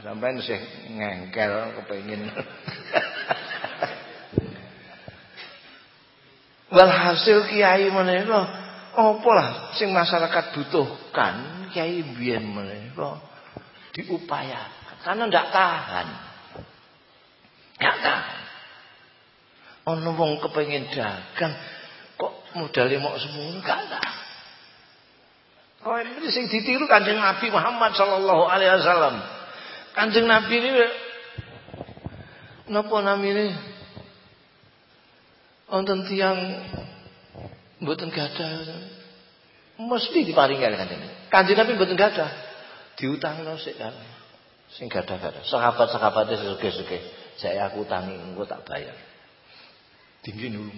Speaker 1: Sampean sing ngengkel kepengin. Walhasil kiai menika apa lah sing masyarakat butuhkan kiai biyen menika diupayakan karena ndak tahan. Tahu. Ono wong kepengin dagang kok modalnya mau semua? Gak tahu. Oh ini sing ditiru kanjeng Nabi Muhammad Sallallahu Alaihi Wasallam. Kanjeng Nabi ini napa namine wonten tiyang mboten gadah. Mesti diparingi kali kanjeng kanjeng Nabi mboten gadah. Diutangno sik kan sing gadah-gadah. Sahabat-sahabate suge-suge saya aku tangi engko tak bayar. Tinggi dulu.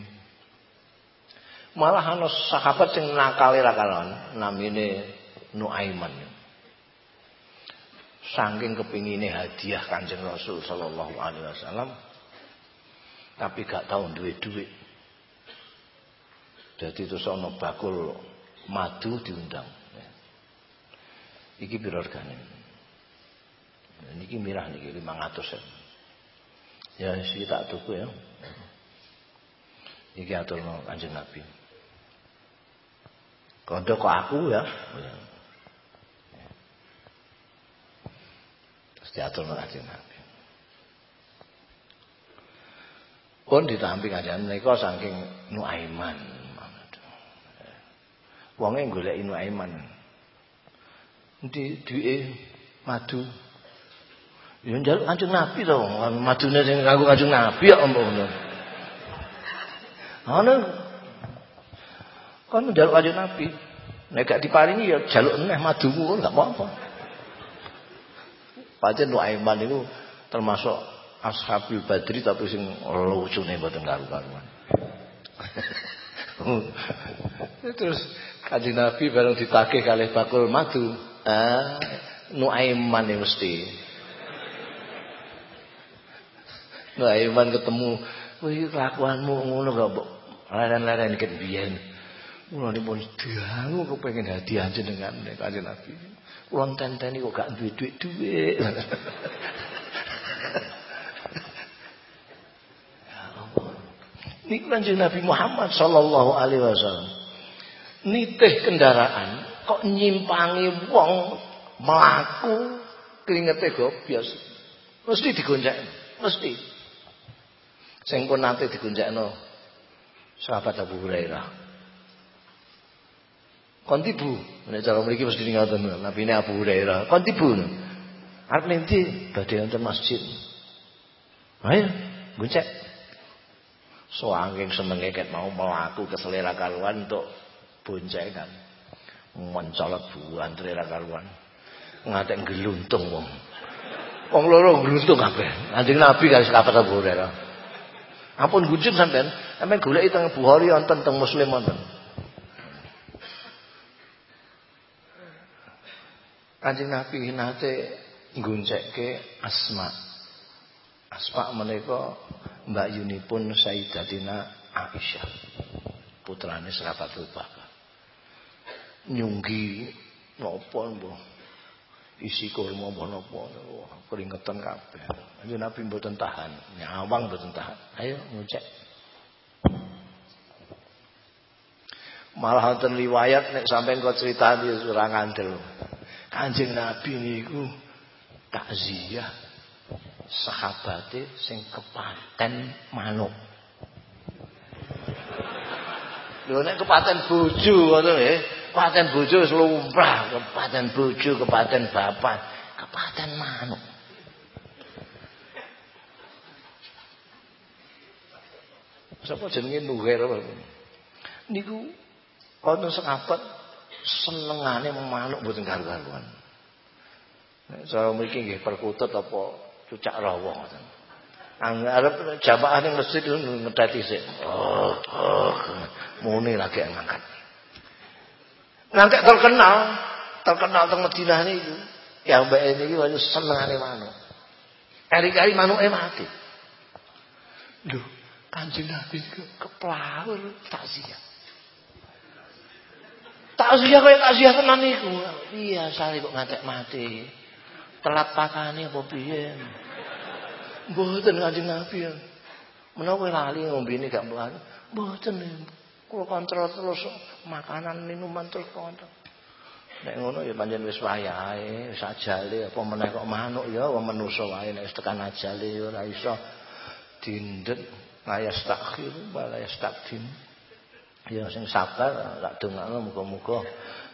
Speaker 1: Malah ana sahabat sing nakal rakalan namine Nuaiman. Saking kepingine hadiah Kanjeng Rasul sallallahu alaihi wasallam tapi gak tahu duit duit. Jadi itu ana bakul madu diundang. Iki piro regane? Niki mirah niki 500 ya. Ya sih tak tuku ya. Iki aturno Kanjeng Nabi. Kondo kok aku ya. Terus diaturno Kanjeng Nabi. Pun ditampi kanjeng menika saking Nuaiman. Wonge golek Nuaiman. Di duwe madu Ya njaluk Kanjeng Nabi to, madune sing kanggo Kanjeng Nabi ya apa ngono. Ana Kon njaluk kanjeng Nabi. Nek gak diparingi ya jaluk neh madumu enggak apa-apa. Pancen Nuaiman itu termasuk ashabil badri tapi sing lucune mboten karu-karuan. Terus kanjeng Nabi bareng ditagih kalih bakul madu. Ah, Nuaiman ya mesti. Nuaiman ketemu, "Wih, kelakuanmu ngono gak mbok leren-leren ket biyen." Kula nipun dangu kepengin hadiah jenengan nek Kanjeng Nabi. Kula tenteni kok gak duwe duit-duit. Niku Kanjeng Nabi Muhammad sallallahu alaihi wasallam. Nitih kendaraan kok nyimpangi wong mlaku kringete gobyos. Mesti digonjak. Mesti. Sing pun nate digonjakno sahabat Abu Hurairah. Kontibu. Nek cara mriki mesti ngoten. Nabi ini Abu Hurairah. Kontibu. Arep nanti badhe wonten masjid. Ayo, goncek. Soangking senenge ket mau melaku ke selera karuan untuk boncengan. Mencolot buan selera karuan. Ngatek geluntung wong. Wong loro geluntung kabeh. Kanjeng Nabi kali sekapat Abu Hurairah. Ampun gunjing sampean, sampean goleki teng Bukhari wonten teng Muslim wonten. Kanjeng Nabi nate ngguncekke Asma. Asma menika Mbak Yunipun Sayyidatina Aisyah. Putrane sahabat Bakar. Nyunggi napa mbah? Isi kurma mbah napa? Keringetan kabeh. Kanjeng Nabi mboten tahan, nyawang mboten tahan. Ayo ngucek. Malah wonten riwayat nek sampean kok critani ora ngandel. Kanjeng Nabi niku takziah sahabate sing kepaten manuk. Lho nek kepaten bojo ngono nggih, kepaten bojo wis lumrah, kepaten bojo, kepaten bapak, kepaten manuk. Sapa jenenge Nuher niku wonten sahabat senengane manuk mboten karu-karuan. Nek cara mriki nggih perkutut apa cucak rawa ngoten. Arep jamaah ning masjid ngedati sik. Oh, oh. Muni lagi ngangkat. Ngangkat terkenal, terkenal teng Madinah niku. Ya mbak ini iki wis senengane manuk. Kari-kari manuke mati. Lho, Kanjeng Nabi keplawur takziah. Takziah kaya takziah tenan niku. Biasa kok ngantek mati. Telat pakane apa piye? Mboten Kanjeng Nabi. Menawa lali ngombene gak mlaku. Mboten. Kula kontrol terus makanan minuman terus kontrol. Nek ngono ya pancen wis wayahe, wis ajale apa meneh kok manuk ya wong manusa wae nek tekan ajale ora iso dindet layas takhir balayas takdim. Ya sing sabar tak dongakno muga-muga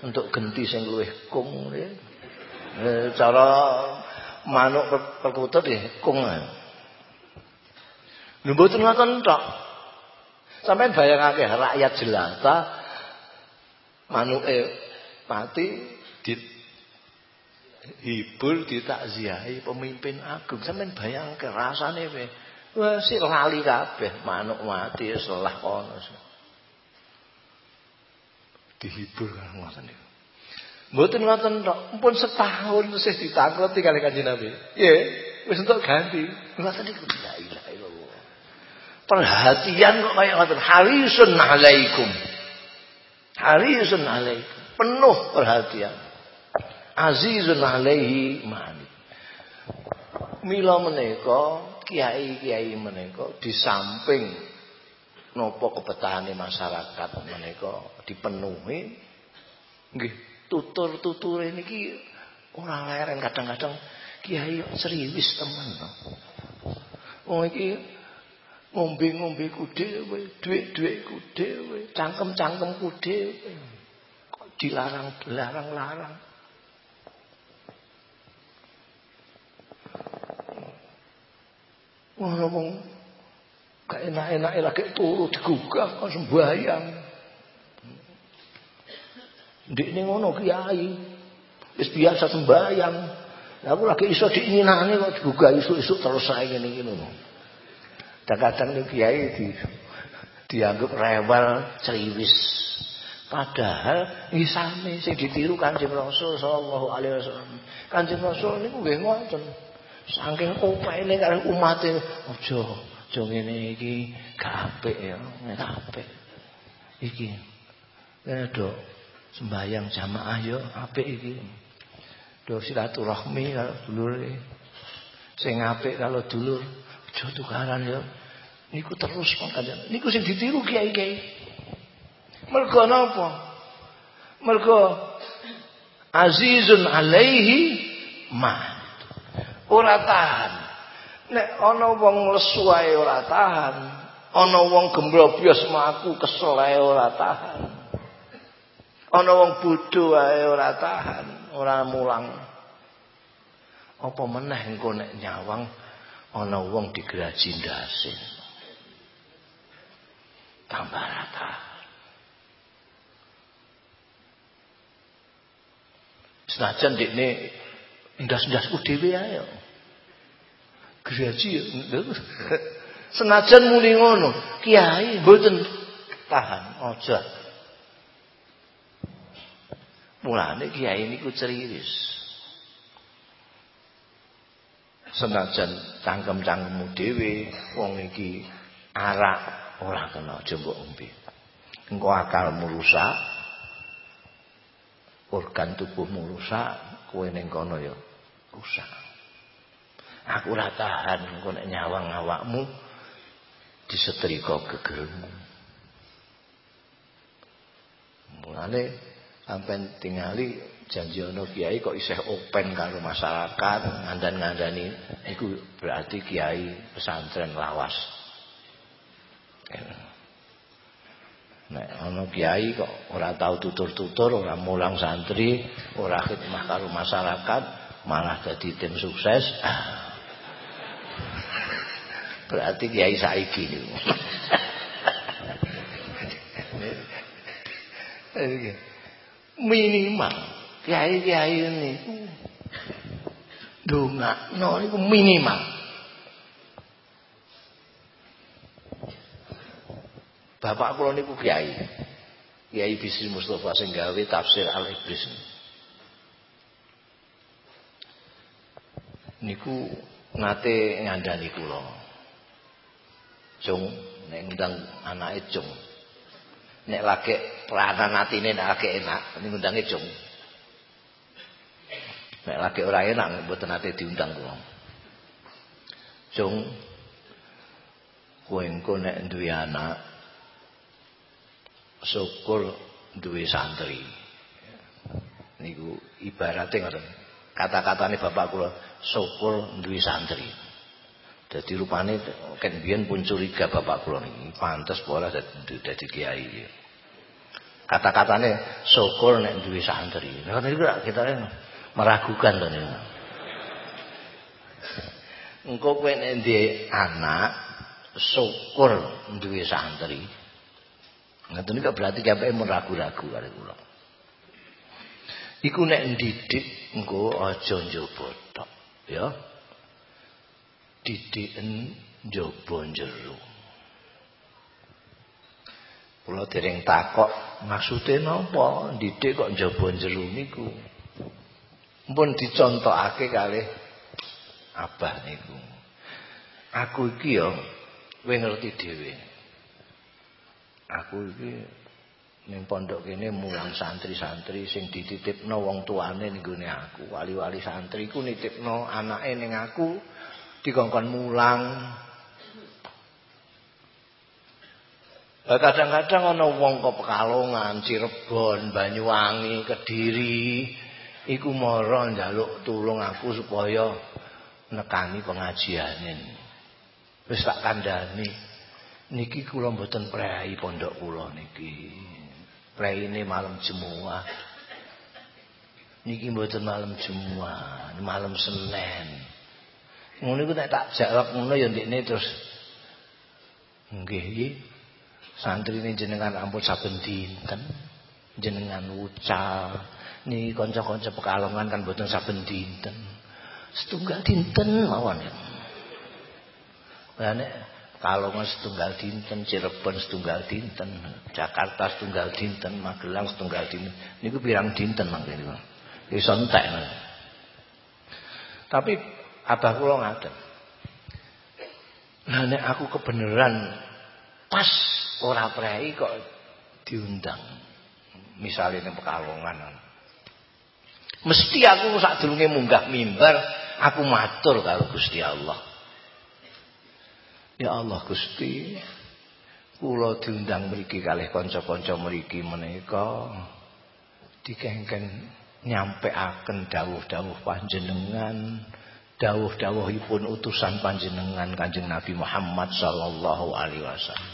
Speaker 1: untuk genti sing luwih kung ya. E, cara manuk perkutut ya kung. Lho mboten ngoten tok. Sampeyan bayangake rakyat jelata manuke mati di hibur ditakziahi pemimpin agung sampeyan bayangke rasane wah sik lali kabeh manuk mati selah kono dihibur kan ngoten niku. Mboten ngoten tok, pun setahun sih ditangkleti kali Kanjeng Nabi. Nggih, wis entuk ganti. Ngoten niku la. Perhatian kok kaya ngoten, harisun alaikum. Harisun alaikum. Penuh perhatian. Azizun alaihi mani. Mila menika kiai-kiai menika di samping nopo kebetahane masyarakat menika dipenuhi nggih tutur-tuture niki ora leren kadang-kadang kiai serius temen wong iki ngombe-ngombe ku dhewe dhuwit-dhuwit ku dhewe cangkem-cangkem ku dhewe kok dilarang-larang-larang Wong Gak enak-enak lagi turu digugah kok sembahyang. Ndikne ngono kiai. Wis biasa sembayang. Aku lagi iso diinginane kok juga isu-isu terus saya ngene iki ngono. Kadang-kadang kiai di dianggap rewel ceriwis. Padahal ngisame sing ditiru Kanjeng Rasul sallallahu alaihi wasallam. Kanjeng Rasul niku nggih ngoten. Saking opene karo umate aja aja ngene iki gak apik ya, gak apik. Iki. Ya do sembayang jamaah yo apik iki. Do silaturahmi karo dulure. Sing apik kalau dulur aja tukaran ya. Niku terus makanya. Niku sing ditiru kiai-kiai. Mergo napa? Mergo azizun alaihi ma. Ora tahan. Nek ana wong lesu ae ora tahan. Ana wong gemblobyos mlaku kesel ae ora tahan. Ana wong bodho ae ora tahan, ora mulang. Apa meneh engko nek nyawang ana wong digeraji ndasin. Tambah rata. Senajan ini ndas-ndasku dhewe ae. Graji Senajan muni ngono, kiai mboten tahan aja. Mulane kiai niku ceriwis. Senajan cangkem-cangkemmu dhewe wong iki arak ora kena jombok umbi engko akalmu rusak organ tubuhmu rusak kowe ning kono ya rusak. Aku ora tahan engko nek nyawang awakmu disetrika gegermu. Mulane sampean tingali janji ana kiai kok isih open karo masyarakat ngandan-ngandani. Iku berarti kiai pesantren lawas Nek ana kiai kok ora tahu tutur-tutur, ora mulang santri, ora khidmah karo masyarakat, malah jadi tim sukses. Berarti kiai saiki niku. minimal kiai-kiai niku ndongakno niku minimal. Bapak kula niku kiai. Kiai Bisri Mustafa sing gawe tafsir Al-Ibris. Niku nate ngandani kula. Cung nek ngundang anake cung. Nek lagi peranan atine nek lagi enak, ngundange cung. Nek lagi ora enak mboten nate diundang kula. Cung kowe engko nek duwe anak syukur duwe santri. Niku ibaratnya ngoten. Kata-katane bapak kula syukur duwe santri. Dadi rupane ken biyen pun curiga bapak kula niki pantes pola dadi kiai. Kata-katane syukur nek duwe santri. Nah niku kita meragukan to niku. Engko kowe nek anak syukur duwe santri. Ngoten niku berarti sampai meragu-ragu karo kula. Iku nek ndidik engko aja njaba tok, ya. Didiken njaba jero. Kula dereng takok maksude napa ndidik kok njaba jero niku. Mumpun dicontokake kalih abah niku. Aku iki ya kowe ngerti dhewe. Aku iki ning pondok kene mulang santri-santri sing dititipno wong tuane ning aku. Wali-wali santri ku nitipno anake ning aku dikongkon mulang. Kadang-kadang ana wong kok Pekalongan, Cirebon, Banyuwangi, Kediri iku mara njaluk tulung aku supaya nekani pengajianen wis tak kandhani niki kula mboten prei pondok kula niki. Preine malam Jumat. Niki mboten malam Jumat, malam Senin. Ngono iku nek tak jawab ngono ya ndekne terus nggih iki santrine jenengan ampun saben dinten. jenengan wucal niki kanca-kanca Pekalongan kan boten saben dinten setunggal dinten mawon ya Lah nek Pekalongan setunggal dinten, Cirebon setunggal dinten, Jakarta setunggal dinten, Magelang setunggal dinten. Niku pirang dinten mangke niku. Iso entek. Tapi abah kula ngaten. Lah nek aku kebenaran pas ora prei kok diundang. Misalnya ning Pekalongan. Mesti aku sadurunge munggah mimbar, aku matur karo Gusti Allah. Ya Allah Gusti, kula diundang mriki kalih kanca-kanca mriki menika dikengken nyampeaken dawuh-dawuh panjenengan, dawuh-dawuhipun utusan panjenengan Kanjeng Nabi Muhammad sallallahu alaihi wasallam.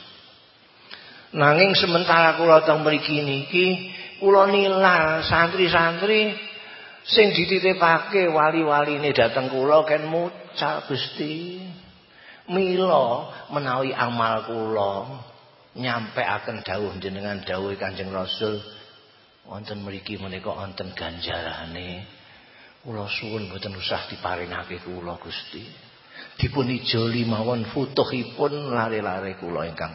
Speaker 1: Nanging sementara kula teng mriki niki, kula nilar santri-santri sing dititipake wali-waline dateng kula ken mucal Gusti. Mila menawi amal kula nyampeaken dawuh jenengan dawuh Kanjeng Rasul wonten mriki menika wonten ganjarane. Kula suwun mboten usah diparingake kula Gusti. Dipun ijoli mawon futuhipun lare-lare kula ingkang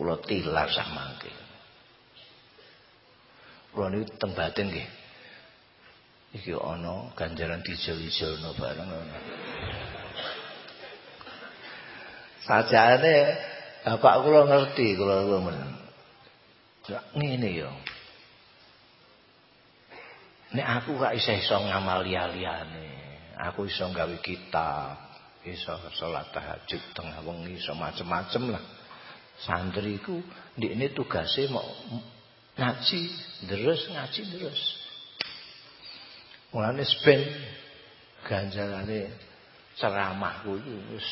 Speaker 1: kula tilar samangke. Kula niku teng batin nggih. Iki ana ganjaran dijol-jolno bareng ngono. Sajane bapak kula ngerti kula men. Ngene ya. Nek aku gak iso iso ngamal liyane. Aku iso gawe kitab, iso salat tahajud tengah wengi, iso macem-macem lah. Santriku ndekne tugase mau ngaji, terus ngaji terus. Mulane ben ganjarane ceramahku iki wis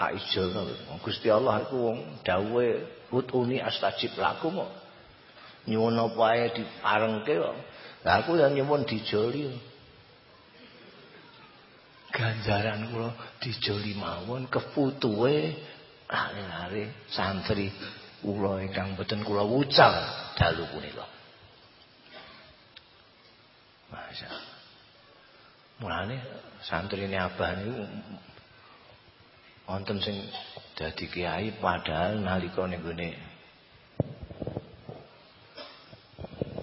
Speaker 1: Aijono Gusti Allah iku wong dawuhe utuni astajib lakum kok. Nyuwun apa ae diparengke kok. Lah aku yang nyuwun dijoli. Ganjaran kula dijoli mawon keputuhe lare-lare santri kula ingkang boten kula wucal dalu punika. Masya Mulane santri ini abah niku wonten sing dadi kiai padahal nalika ning gone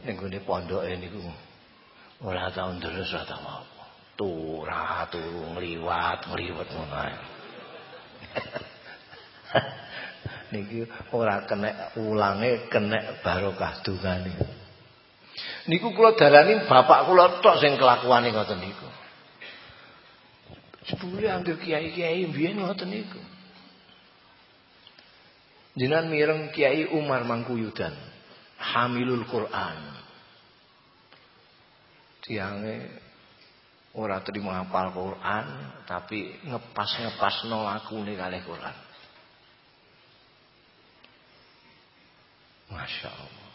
Speaker 1: ning gone pondoke niku ora tau ndres ora tau apa. Turah turu ngliwat ngliwat ngono ae. Niki ora kena ulange kena barokah dungane. Niku kula darani bapak kula tok sing kelakuane ngoten niku. Sepuluh ambil kiai-kiai biyen ngoten niku. Jenengan mireng Kiai Umar Mangkuyudan, Hamilul Quran. Tiange ora terima hafal Quran, tapi ngepas-ngepas no lakune kalih Quran. Masya Allah.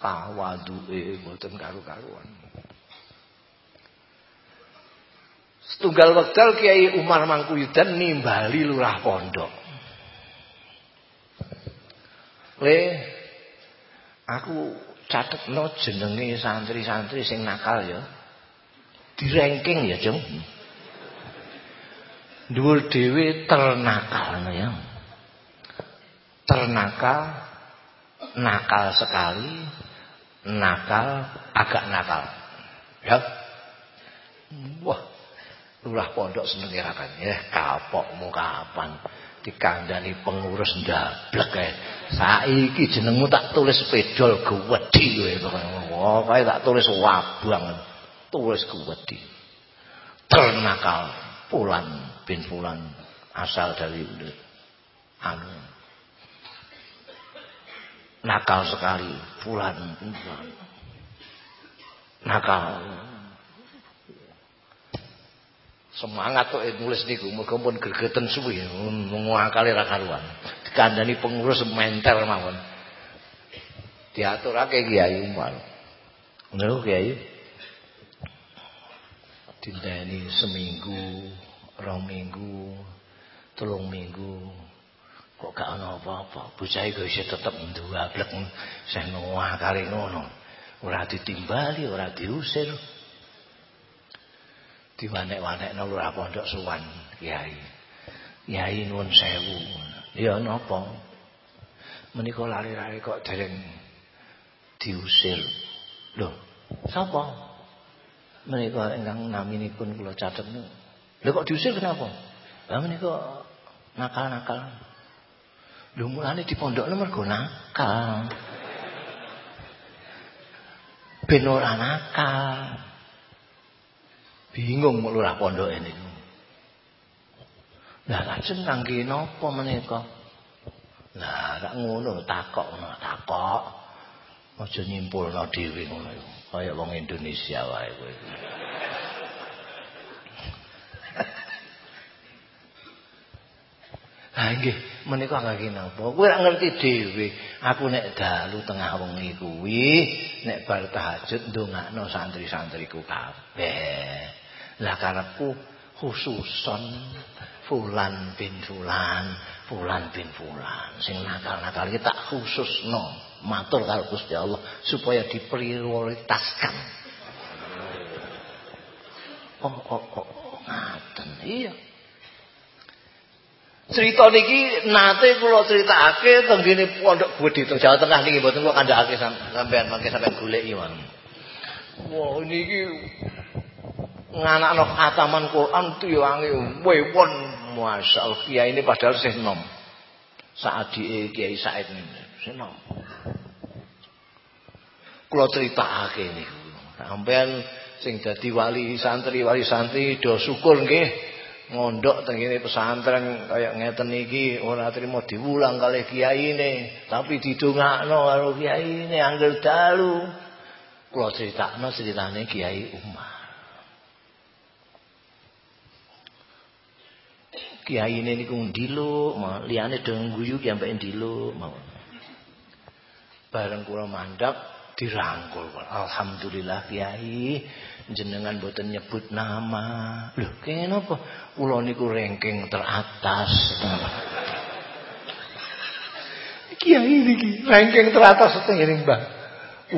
Speaker 1: Tawadu'e mboten karu-karuan. Setunggal wekdal Kiai Umar Mangkuyudan nimbali lurah pondok. Le aku catetno jenenge santri-santri sing nakal ya. Di ranking ya, Jung. Dhuwur dhewe ternakal ya. Ternakal, nakal sekali, nakal, agak nakal. Ya. Wah, lurah pondok seneng irakan ya kapokmu kapan? Dikandani pengurus ndablek kae saiki jenengmu tak tulis pedol gewedi kowe pokoke. Tak tulis wabang. Tulis gewedi ternakal pulan bin pulan asal dari anu. Nakal sekali pulan bin pulan nakal Semangat kok nulis niku, muga pun gregeten suwi, ngakali ra karuan. Dikandani pengurus mental mawon. Diaturake Kiai Umar. Ngono Kiai. Dinteni seminggu, rong minggu, telung minggu. Kok gak ana apa-apa. Bocah iku isih tetep nduwablek sing nuwah kali ngono. Ora ditimbali, ora diusir. Diwanek-wanekno lurah pondok suwan kiai. Kiai nuwun sewu. Ya napa? Menika lari-lari kok dereng diusir. Loh, sapa? Menika ingkang naminipun kula catet. Lho kok diusir kenapa? Lah menika nakal-nakal. Lho mulane di pondokne mergo nakal. Ben ora nakal. Bingung lurah pondoke niku. Lah lajeng kangge napa menika? Lah rak ngono takok ngono takok. Aja nyimpulno dhewe ngono iku. Kaya wong Indonesia wae kowe. Ha nggih, menika kangge napa? Kowe ora ngerti dhewe. Aku nek dalu tengah wengi kuwi, nek bar tahajud ndongakno santri-santriku kabeh. Lah karepku khususon fulan bin fulan, fulan bin fulan. Sing nakal-nakal iki tak khususno. Matur karo Gusti Allah supaya diprioritaskan. Oh, oh, oh, ngaten. Iya. Cerita niki nate kula critakake teng ngene pondok Budi teng Jawa Tengah niki mboten kula kandhakake sampean mangke sampean goleki mawon. Wah niki nganakno khataman Quran tiwange wewon masyaallah kiai ini padahal sih nom. Saadike Kiai Said sih nom. Kula critakake niku. Sampean sing dadi wali santri wali santri do syukur nggih ngondok tengene pesantren kaya ngeten iki ora trimo diwulang kalih kiyaine tapi didongakno karo kiyaine angger dalu kula critakno critane Kiai Umar kiyaine niku ndilo liyane do guyu ki sampe ndilo bareng kula mandap dirangkul alhamdulillah kiai jenengan boten nyebut nama. Loh, kene napa? Kula niku ranking teratas. Kiai niki ranking teratas setengene Mbah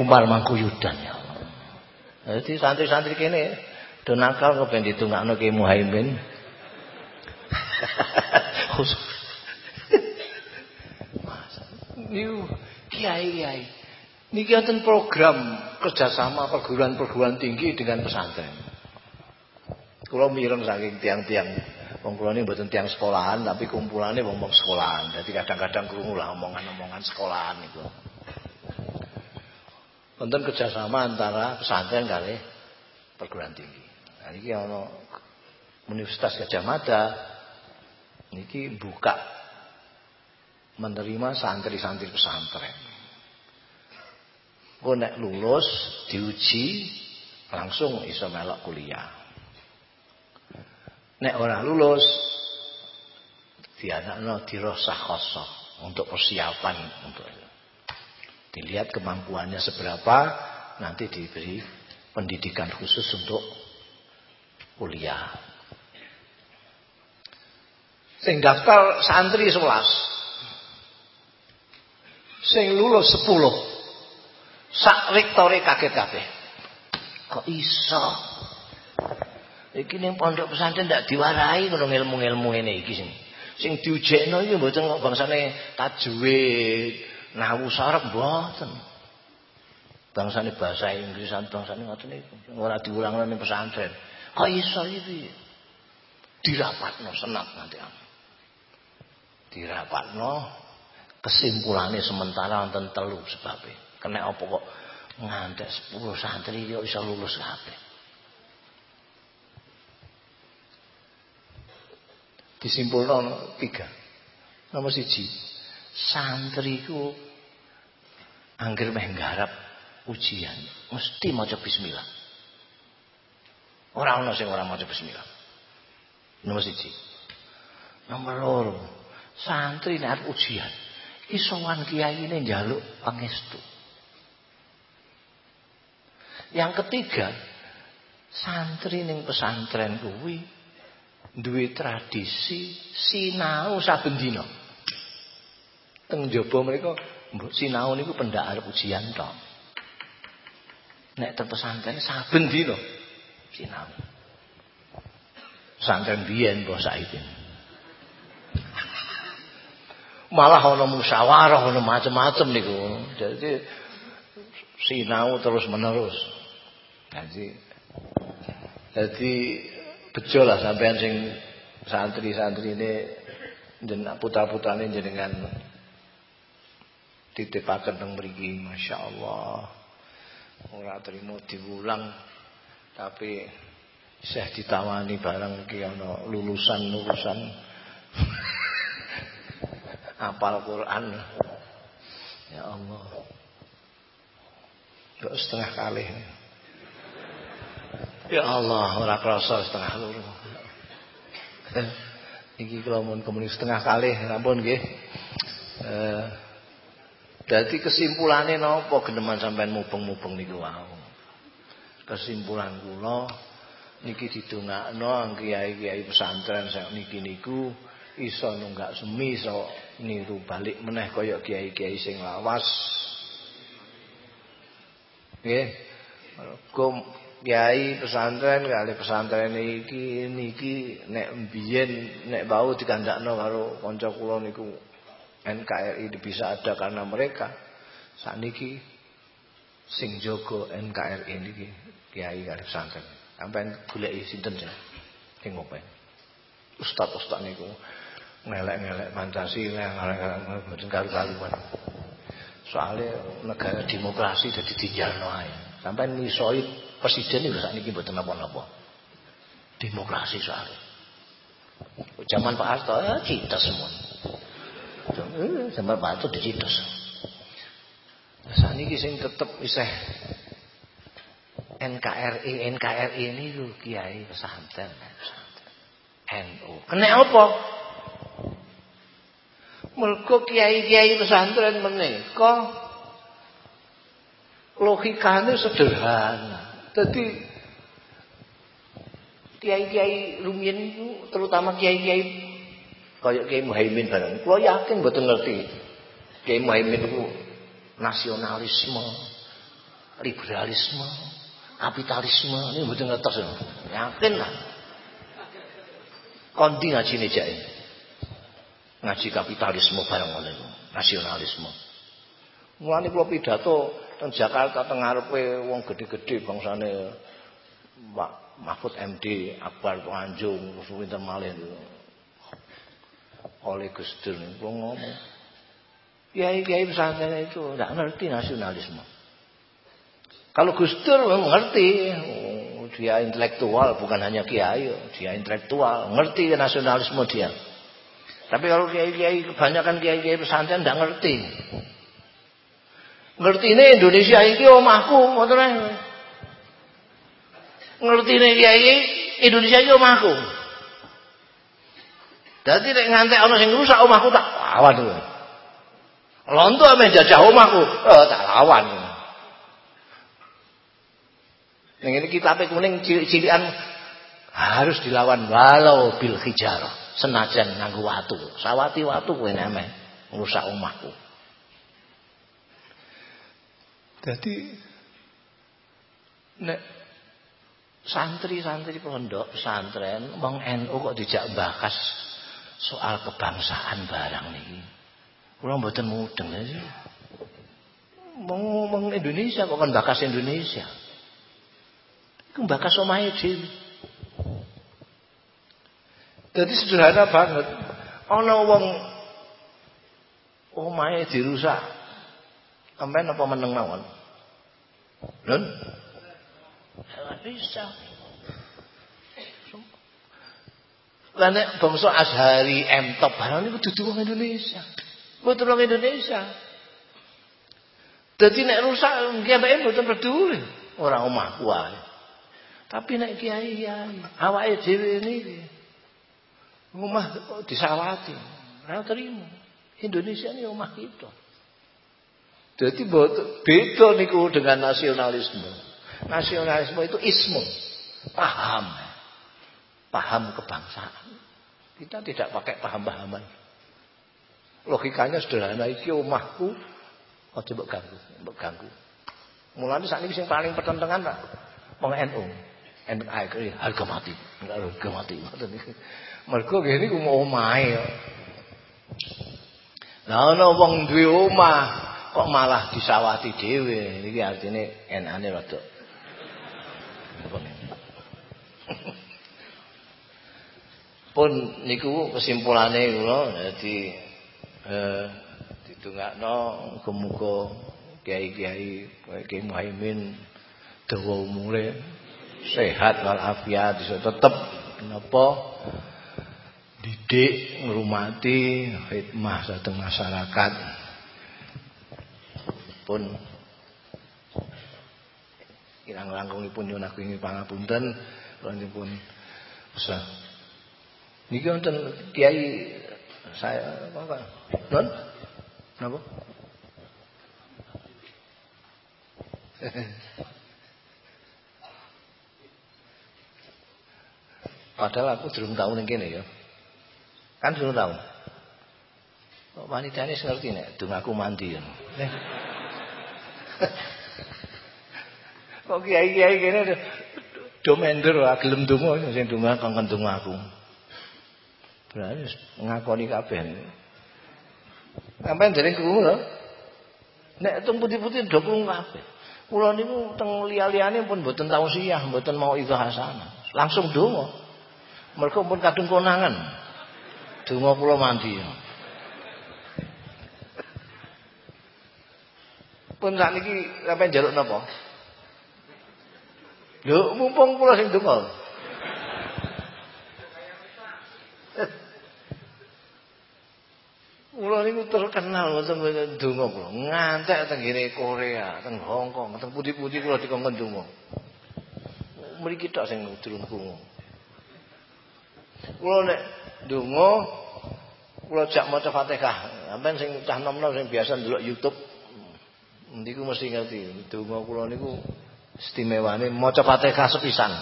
Speaker 1: Umar Mangkuyudan ya Allah. Jadi santri-santri kene do nakal kok ben ditungakno Ki Muhaimin. Khusus. Niku kiai-kiai Niki wonten program kerjasama perguruan-perguruan tinggi dengan pesantren. Kulo mireng saking tiang-tiang wong ini mboten tiang sekolahan tapi kumpulane wong-wong sekolahan. Jadi kadang-kadang krungu lah omongan-omongan sekolahan itu. Wonten kerjasama antara pesantren kali perguruan tinggi. Nah iki Universitas Gajah Mada niki buka menerima santri-santri pesantren. Kau nek lulus diuji langsung iso melok kuliah. Nek ora lulus dianakno dirosah kosong untuk persiapan untuk itu. Dilihat kemampuannya seberapa nanti diberi pendidikan khusus untuk kuliah. Sing daftar santri 11. Sing lulus 10. Sak rektore kaget kabeh. Kok iso? Iki ning pondok pesantren ndak diwarai ngono ilmu-ilmu ngene iki sing. Sing diujekno iki mboten kok bangsane tajwid, nahu sarep mboten. Bangsane bahasa Inggrisan bangsane ngoten niku. Ora diulangno ning pesantren. Kok iso iki? Dirapatno senat nanti. Dirapatno kesimpulannya sementara wonten telu sebabnya. Kena apa kok ngantek 10 santri yo iso lulus kabeh. Disimpulno tiga. Nomor siji, santri ku angger meh ujian, mesti maca bismillah. Ora ana sing ora maca bismillah. Nomor siji. Nomor loro, santri nek ujian, iso wan kiyaine njaluk pangestu. Yang ketiga, santri ning pesantren kuwi duwe tradisi sinau saben dina. teng jaba mereka sinau niku pendak arep ujian tok. Nek teng pesantren saben dina sinau. Pesantren biyen mbah saiki. Malah ana musyawarah ana macam-macam niku. Jadi sinau terus menerus. Jadi jadi bejo lah sampean sing santri-santri ini jenengan putra-putrane jenengan titipaken teng mriki masyaallah ora trimo diulang tapi isih ditawani barang iki ana lulusan-lulusan apal Quran ya Allah. Kok setengah kali ya Allah ora krasa setengah loro iki kula mun komunis setengah kali ampun nggih. Eh Dadi kesimpulane napa geneman sampean mubeng-mubeng niku wau. Kesimpulan kula niki didongakno kiai-kiai pesantren sak niki niku iso nunggak semi iso niru balik meneh kaya kiai-kiai sing lawas. Nggih. Kum kiai pesantren kali pesantren iki niki nek biyen nek bau dikandakno karo kanca kula niku NKRI bisa ada karena mereka. Saniki sing jogo NKRI niki kiai kali pesantren. Sampean goleki sinten ya sing ngopen. Ustaz-ustaz niku ngelek-ngelek Pancasila ngelek-ngelek mboten karu-karuan soalnya negara demokrasi jadi dijalno ae sampean misoi presiden itu saat ini mboten napa-napa demokrasi soalnya zaman Pak Harto ya cinta semua sampai batu dicitus. Saat ini sing tetep iseh NKRI NKRI ini lu kiai pesantren NU. Kena apa? Mergo kiai-kiai pesantren menika logikanya sederhana. Jadi kiai-kiai rumiyin terutama kiai-kiai Kayak Kiai Muhaimin barang. Kulo yakin mboten ngerti. Kiai Muhaimin itu nasionalisme, liberalisme, kapitalisme ini mboten ngertos. Yakin lah. Kondi ngaji jake. Ngaji kapitalisme barang ngono iku, nasionalisme. Mulane kula pidato teng Jakarta teng ngarepe wong gede-gede bangsane Pak Mahfud MD, Akbar Tanjung, Suwinten Malih oleh Gus Dur niku ngomong kiai-kiai pesantren itu tidak ngerti nasionalisme. Kalau Gus Dur mengerti oh, dia intelektual bukan hanya kiai dia intelektual ngerti nasionalisme dia tapi kalau kiai-kiai kebanyakan kiai-kiai pesantren tidak ngerti ngerti ini Indonesia ini omahku ngerti ini kiai Indonesia ini omahku Dadi nek ngantek ana sing rusak omahku tak lawan kuwi. Lonto ame jajah omahku, oh, tak lawan. Ning ini kitabe kuning cilik-cilikan harus dilawan walau bil hijar, senajan nganggo watu. Sawati watu kuwi nek rusak omahku. Jadi nek santri-santri pondok pesantren wong NU kok dijak bakas soal kebangsaan barang niki. Kula mboten mudeng ya. Wong Indonesia kok kan bakas Indonesia. Iku bakas omahe dhewe. Jadi sederhana banget. Ana wong omahe dirusak. Sampeyan apa meneng mawon? Nun? Bisa. Lah nek bangsa Azhari M-top barang niku dudu wong Indonesia. Mboten wong Indonesia. Dadi nek rusak ambeke mboten peduli. Ora omahku wae. Tapi nek kiai-kiai, awake dhewe niki omah disawati. Ora terima. Indonesia ini omah kita. Jadi beda niku dengan nasionalisme. Nasionalisme itu ismu, paham paham kebangsaan. Kita tidak pakai paham-pahaman. Logikanya sederhana iki omahku aja mbok ganggu, mbok ganggu. Mulane sakniki sing paling pertentangan Pak wong NU. NKRI harga mati. Harga mati. Mergo nggih niku omahe. Lah ana wong duwe omah kok malah disawati dhewe. Iki artine enane rada. Pun niku kesimpulane kula dadi eh didongakno muga-muga kiai-kiai Kiai Muhaimin dawa umure sehat walafiat iso tetep napa didik ngrumati hikmah dhateng masyarakat. Pun kirang langkungipun nyuwun agung pangapunten kula pun usah niki wonten kiai saya apa? Non napa? Padahal aku belum tahu ning kene ya. Kan belum tahu. Kok wanitane ngerti nek dung aku mandi. Kok kiai-kiai kene do mender gelem donga sing donga kongkon donga aku. Berarti ngakoni kabeh. Sampeyan dereng krungu lho. Nek teng putih-putih do krungu kabeh. Kula niku teng liya-liyane pun mboten tausiah, mboten mau itu hasanah. Langsung donga. Mereka pun kadung konangan. Donga kula mandi. Pun sakniki sampeyan njaluk napa? Lho, mumpung kula sing donga. Kula niku terkenal wonten donga kula. Ngantek teng Korea, teng Hong Kong, teng putih-putih kula dikongkon donga. Mriki tok sing durung krungu. Kula nek donga kula jak maca Fatihah. Sampeyan sing cah nom-nom sing biasa ndelok YouTube niku mesti ngerti. Donga kula niku istimewane maca Fatihah sepisan.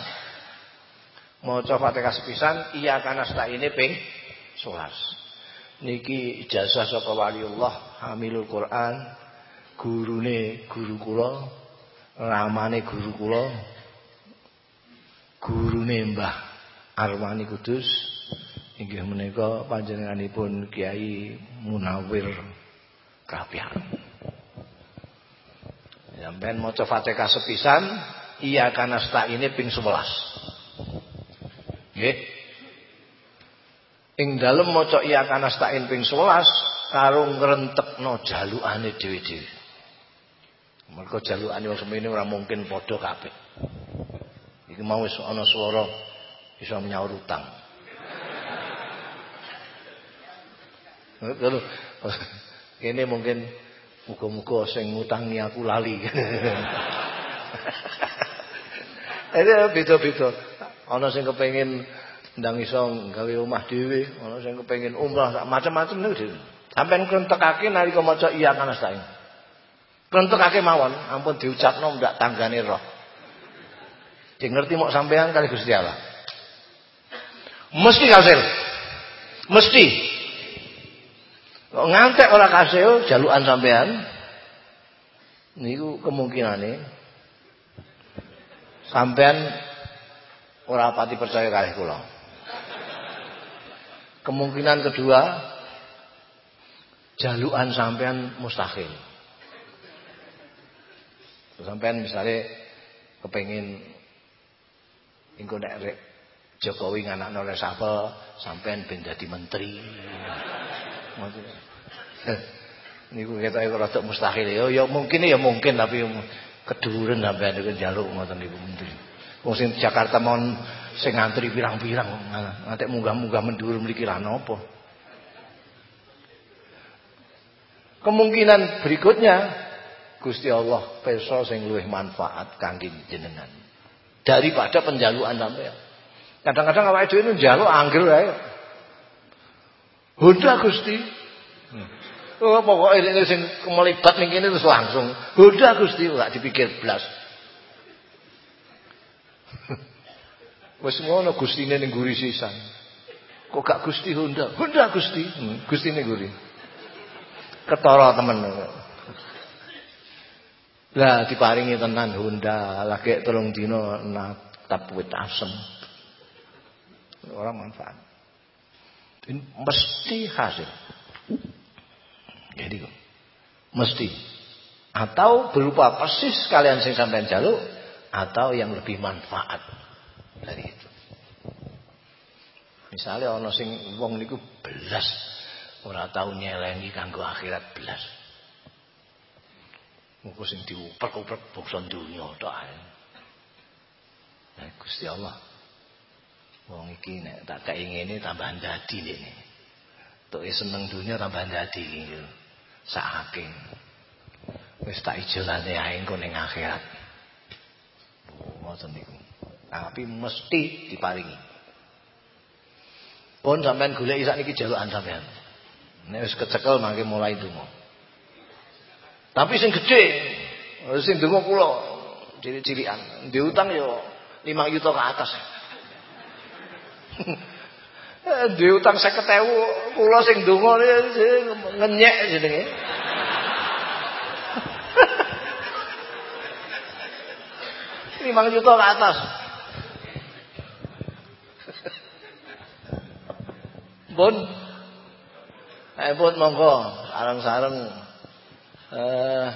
Speaker 1: Maca Fatihah sepisan iya kana ini ping 11. Niki ijazah saka waliullah hamilul Quran gurune guru kula ramane guru kula gurune Mbah Arwani Kudus inggih menika panjenenganipun Kiai Munawir Kapian. Sampeyan maca Fatihah sepisan iya kana ini ping 11. Nggih. Ing dalem maca iya kana stain ping 11 karo ngrentekno jalukane dhewe-dhewe. Mergo jalukane wong semene ora mungkin padha kabeh. Iki mau ana swara bisa menyaur utang. Kalau ini mungkin muka-muka sing ngutangi aku lali. Ini beda-beda. Ana sing kepengin ndang iso gawe omah dhewe, ana sing kepengin umrah macam-macam niku dhewe. Sampeyan krentekake nalika maca iya kana sae. Krentekake mawon, ampun diucapno ndak tanggane roh. Di ngerti mok sampean kali Gusti Allah. Mesti kasil. Mesti. Kok ngantek ora kasil jalukan sampean. Niku kemungkinane sampean ora pati percaya kalih kula. Kemungkinan kedua jalukan sampean mustahil. Sampean misalnya kepengin engko nek Jokowi nganakno reshuffle sampean ben dadi menteri. Niku ketoke rada mustahil ya. Ya mungkin ya mungkin tapi keduren sampean niku njaluk ngoten niku menteri. Wong sing Jakarta mon sing ngantri pirang-pirang ngantek munggah-munggah mendur mriki lah. Kemungkinan berikutnya Gusti Allah peso sing luwih manfaat kangge jenengan daripada penjaluan sampean. Kadang-kadang awake dhewe njaluk angger wae. Honda Gusti. Oh pokoke ini sing melibat ning kene terus langsung. Honda Gusti ora dipikir blas. Wis ngono Gustine ning guri sisan. Kok gak Gusti Honda? Honda Gusti. Hmm, Gustine guri. ketara temen. Lah diparingi tenan Honda, lagi telung dina natap wit asem. Orang manfaat. Ini mesti hasil. Jadi mesti atau berupa persis kalian sing sampean jaluk atau yang lebih manfaat dari itu. Misalnya ana sing wong niku belas ora tau nyelengi kanggo akhirat belas. Muga sing diuprek-uprek bangsa dunya tok ae. Nah, Gusti Allah. Wong iki nek tak keingine tambah dadi dene. Tok seneng dunya tambah dadi iki. Sakake. Wis tak ijelane ae engko ning akhirat. Oh, ngoten niku. Tapi mesti diparingi. Pun sampean golek sakniki jalukan sampean. Nek wis kecekel mangke mulai donga. Tapi sing gede, sing donga kula cilik-cilikan. Diutang yo 5 juta ke atas. Diutang 50.000 kula sing donga ngenyek jenenge. Lima juta ke atas. Pun, eh pun monggo, sarang-sarang eh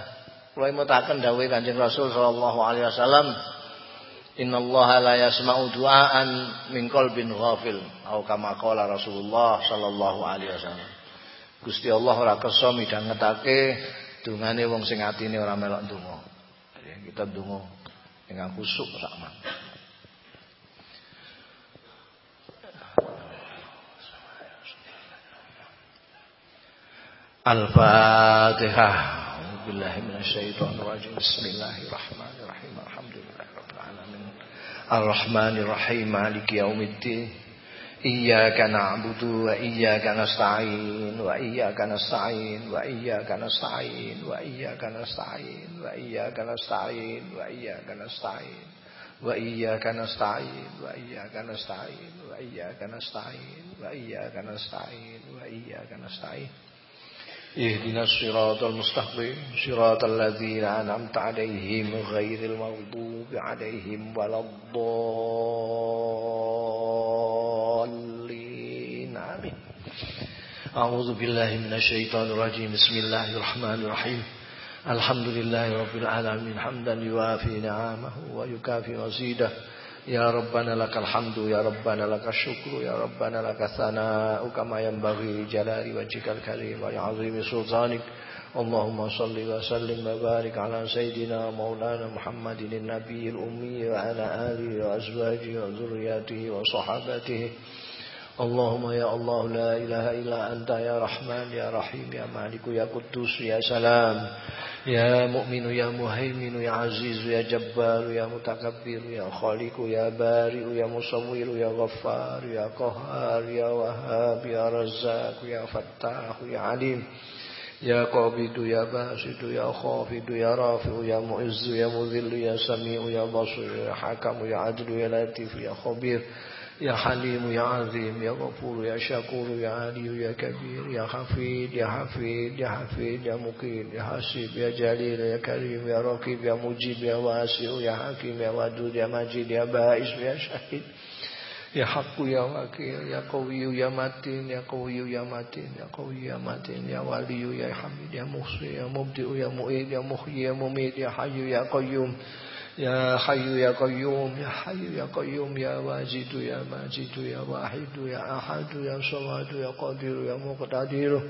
Speaker 1: kula mutaken dawuh Kanjeng Rasul sallallahu alaihi wasallam Inna Allah la yasma'u du'aan min qalbin ghafil atau kama qala Rasulullah sallallahu alaihi wasallam. Gusti Allah ora kersa midhangetake dungane wong sing atine ora melok donga. Kita donga dengan khusuk sak Al-Fatihah. Bismillahirrahmanirrahim. Ar-Rahmanir-Rahim Maliki Yaumiddin Iyyaka na'budu wa iyyaka nasta'in wa iyyaka nasta'in wa iyyaka nasta'in wa iyyaka nasta'in wa iyyaka nasta'in wa iyyaka nasta'in wa iyyaka nasta'in wa iyyaka nasta'in wa iyyaka nasta'in wa iyyaka nasta'in wa iyyaka nasta'in اهدنا الصراط المستقيم صراط الذين أنعمت عليهم غير المغضوب عليهم ولا الضالين. آمين. أعوذ بالله من الشيطان الرجيم. بسم الله الرحمن الرحيم. الحمد لله رب العالمين حمدا يوافي نعمه ويكافي مزيده. يا ربنا لك الحمد يا ربنا لك الشكر يا ربنا لك الثناء كما ينبغي لجلال وجهك الكريم ولعظيم سلطانك. اللهم صل وسلم وبارك على سيدنا مولانا محمد النبي الأمي وعلى آله وأزواجه وذرياته وصحابته. اللهم يا الله لا إله إلا أنت يا رحمن يا رحيم يا مالك يا قدوس يا سلام يا مؤمن يا مهيمن يا عزيز يا جبار يا متكبر يا خالق يا بارئ يا مصور يا غفار يا قهار يا وهاب يا رزاق يا فتاح يا عليم يا قابض يا باسط يا خافض يا رافع يا معز يا مذل يا سميع يا بصير يا حكم يا عدل يا لطيف يا خبير يا حليم يا عظيم يا غفور يا شكور يا علي يا كبير يا حفيد يا حفيد يا حفيد يا مقيم يا حسيب يا جليل يا كريم يا رقيب يا مجيب يا واسع يا حكيم يا ودود يا مجيد يا بائس يا شهيد يا حق يا وكيل يا قوي يا متين يا قوي يا متين يا قوي يا متين يا ولي يا حميد يا محصي يا مبدئ يا مؤيد يا محيي يا مميت يا حي يا قيوم يا حي يا قيوم يا حي يا قيوم يا واجد يا ماجد يا واحد يا أحد يا صمد يا قادر يا مقتدر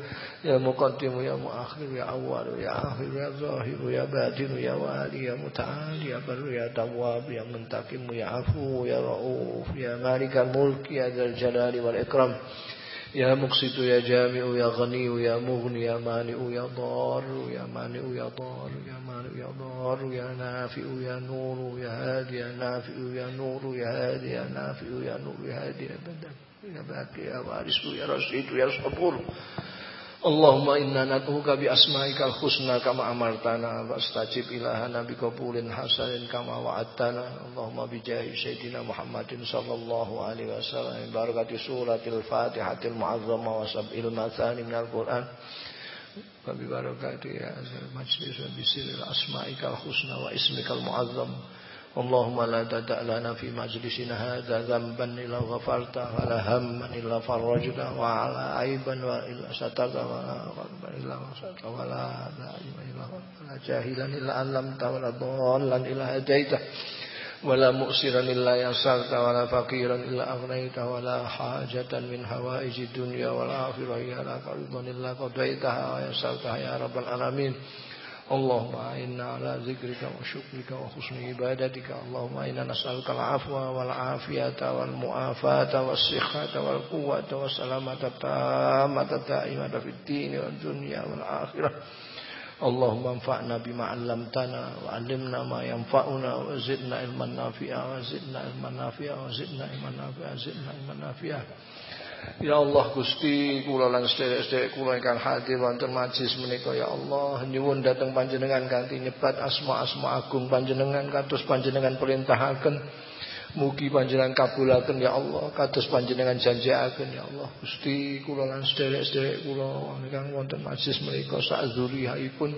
Speaker 1: يا مقدم يا مؤخر يا أول يا آخر يا ظاهر يا باطن يا والي يا متعال يا بر يا تواب يا منتقم يا عفو يا رؤوف يا مالك الملك يا ذا الجلال والإكرام يا مقسط يا جامع يا غني يا مغني يا مانع يا ضار يا مانع يا ضار يا مانع يا ضار يا نافع يا نور يا هادي يا نافع يا نور يا هادي يا نافع يا نور يا هادي يا بدن يا باقي يا وارث يا رشيد يا صبور. Allahumma inna nat'uka bi asma'ikal husna kama amartana wastajib ilahana bi hasalin hasanin kama wa'adtana. Allahumma bi jahi sayyidina Muhammadin sallallahu alaihi wasallam. Barakati suratil fatihatil muazzama wa sab'il mathani minal quran. Wa barakati ya majlis wa bisiril asma'ikal husna wa ismikal muazzam. اللهم لا تدع لنا في مجلسنا هذا ذنبا إلا غفرته ولا هما إلا فرجته وعلى عيبا إلا سترته ولا غربا إلا غفرته ولا دائما إلا ولا جاهلا إلا علمته ولا ضالا إلا هديته ولا مؤسرا إلا يسرت ولا فقيرا إلا أغنيته ولا حاجة من هوائج الدنيا والآخرة يا لك رضا إلا قضيتها ويسرتها يا رب العالمين. اللهم أعنا على ذكرك وشكرك وحسن عبادتك اللهم إنا نسألك العفو والعافية والمعافاة والصحة والقوة والسلامة التامة الدائمة في الدين والدنيا والآخرة اللهم انفعنا بما علمتنا وعلمنا ما ينفعنا وزدنا علما نافعا وزدنا علما نافعا وزدنا علما نافعا وزدنا علما نافعا Ya Allah Gusti kula lan sedherek-sedherek kula ingkang hadir wonten majlis menika ya Allah. Nyuwun dhateng panjenengan kanthi nyebat asma-asma agung panjenengan kados panjenengan perintahaken Mugi panjenengan kabulaken ya Allah. Kados panjenengan janjiaken ya Allah. Gusti kula lan sederek-sederek kula ingkang wonten majlis menika sak zuriyaipun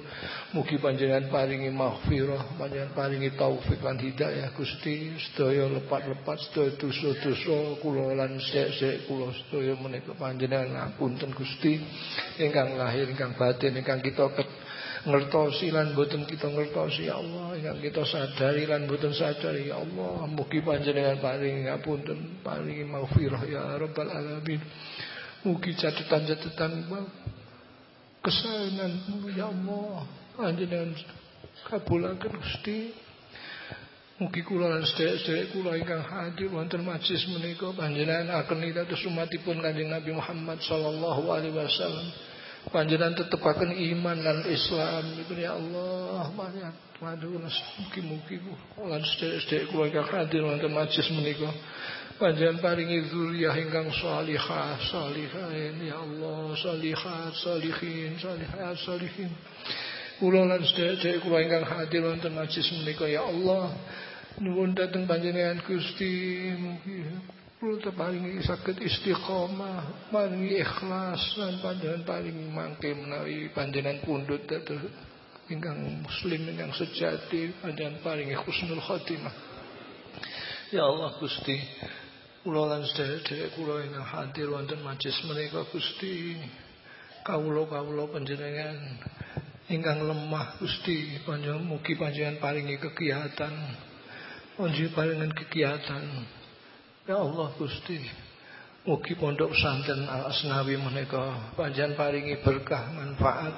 Speaker 1: mugi panjenengan paringi maghfirah panjenengan paringi taufik lan hidayah Gusti. Sedaya lepat-lepat sedaya dosa-dosa kula lan sederek-sederek kula sedaya menika panjenengan ngapunten Gusti. Ingkang lahir ingkang batin ingkang kita ngertosi lan boten kita ngertosi ya Allah ingkang kita sadari lan boten sadari ya Allah mugi panjenengan paring ngapunten paringi maghfirah ya rabbal alamin. Mugi catatan-catatan kesaenan ya Allah panjenengan kabulaken Gusti. Mugi kula lan sedherek-sedherek kula ingkang hadir wonten majlis menika panjenengan akan terus umatipun Kanjeng Nabi Muhammad sallallahu alaihi wasallam Panjenengan tetepaken iman dan Islam itu ya Allah banyak. Madu mugi-mugi lan sedherek-sedherek kula ingkang hadir wonten majelis menika. Panjenengan paringi zuriyah ingkang salihah salihin ya Allah salihat salihin salihat salihin. Kula lan sedherek-sedherek kula ingkang hadir wonten majelis menika ya Allah. Nuwun dhateng panjenengan Gusti mugi Kula paling sakit istiqomah, paling ikhlas dan panjenengan paling mangke menawi panjenengan pundut dados ingkang muslim ingkang sejati, panjenengan paling husnul khotimah. Ya Allah Gusti, kula lan sedherek kula ingkang hadir wonten majelis menika Gusti, kawula-kawula panjenengan ingkang lemah Gusti, panjenengan mugi panjenengan paringi kegiatan, panjenengan paringan kegiatan Ya Allah Gusti. Mugi pondok pesantren Al Asnawi menika panjenengan paringi berkah manfaat.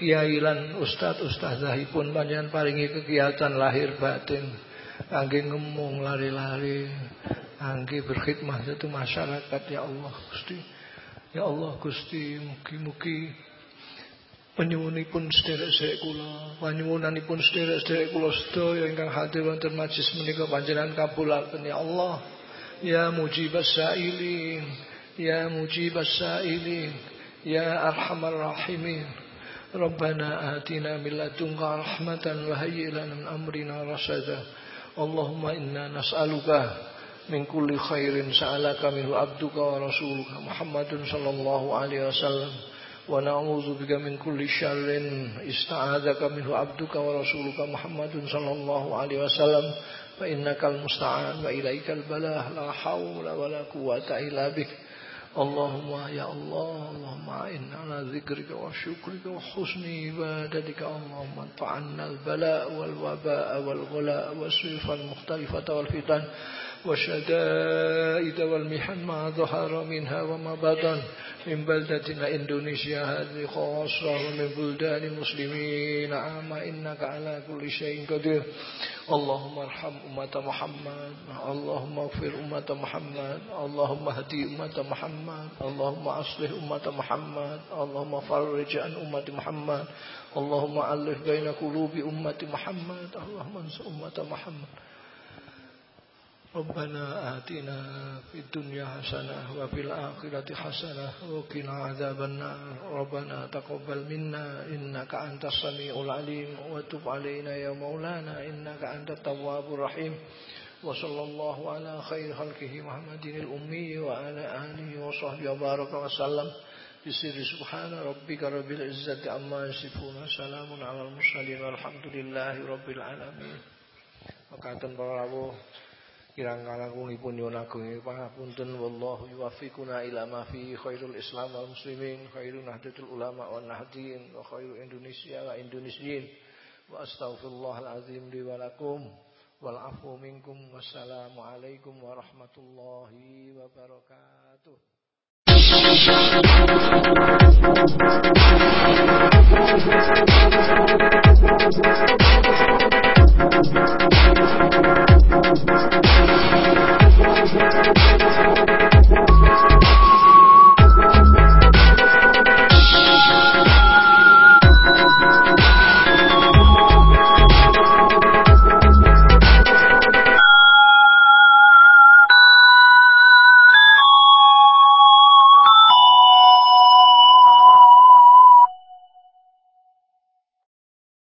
Speaker 1: Kiai lan ustaz ustazahipun panjenengan paringi kegiatan lahir batin. Kangge ngemung lari-lari kangge berkhidmat itu masyarakat. Ya Allah Gusti. Ya Allah Gusti mugi-mugi penyuwunipun sederek-sederek kula panyuwunanipun sederek-sederek kula sedaya ingkang hadir wonten majlis menika panjenengan kabulaken. Ya Allah يا مجيب السائلين يا مجيب السائلين يا أرحم الراحمين ربنا آتنا من لدنك رحمة وهيئ لنا من أمرنا رشدا اللهم إنا نسألك من كل خير سألك منه عبدك ورسولك محمد صلى الله عليه وسلم ونعوذ بك من كل شر استعاذك منه عبدك ورسولك محمد صلى الله عليه وسلم فإنك المستعان وإليك البلاء لا حول ولا قوة إلا بك. اللهم يا الله اللهم أعنا على ذكرك وشكرك وحسن عبادتك اللهم ادفع عنا البلاء والوباء والغلاء والسيف المختلفة والفتن. والشدائد والمحن ما ظهر منها وما بطن من بلدتنا إندونيسيا. هذه خاصة ومن بلدان المسلمين. عامة إنك على كل شيء قدير. اللهم ارحم أمة محمد. اللهم اغفر أمة محمد. اللهم اهدي أمة محمد. اللهم أصلح أمة محمد. اللهم فرج عن أمة محمد. اللهم ألف بين قلوب أمة محمد. اللهم انصر أمة محمد. ربنا آتنا في الدنيا حسنة وفي الآخرة حسنة وقنا عذاب النار ربنا تقبل منا إنك أنت السميع العليم وتب علينا يا مولانا إنك أنت التواب الرحيم وصلى الله على خير خلقه محمد الأمي وعلى آله وصحبه وبارك وسلم بسر سبحان ربك رب العزة عما يصفون سلام على المرسلين والحمد لله رب العالمين Makaten para rawuh Kirang kalangkungipun yun agungi pangapunten wallahu yuwaffiquna ila ma fi khairul Islam wal muslimin, khairun nahdlatul ulama wan nahdin wa khairu Indonesia wa indonesiin Wa astaghfirullahal azim li wa lakum wal afu minkum wassalamu alaikum warahmatullahi wabarakatuh. Thank you.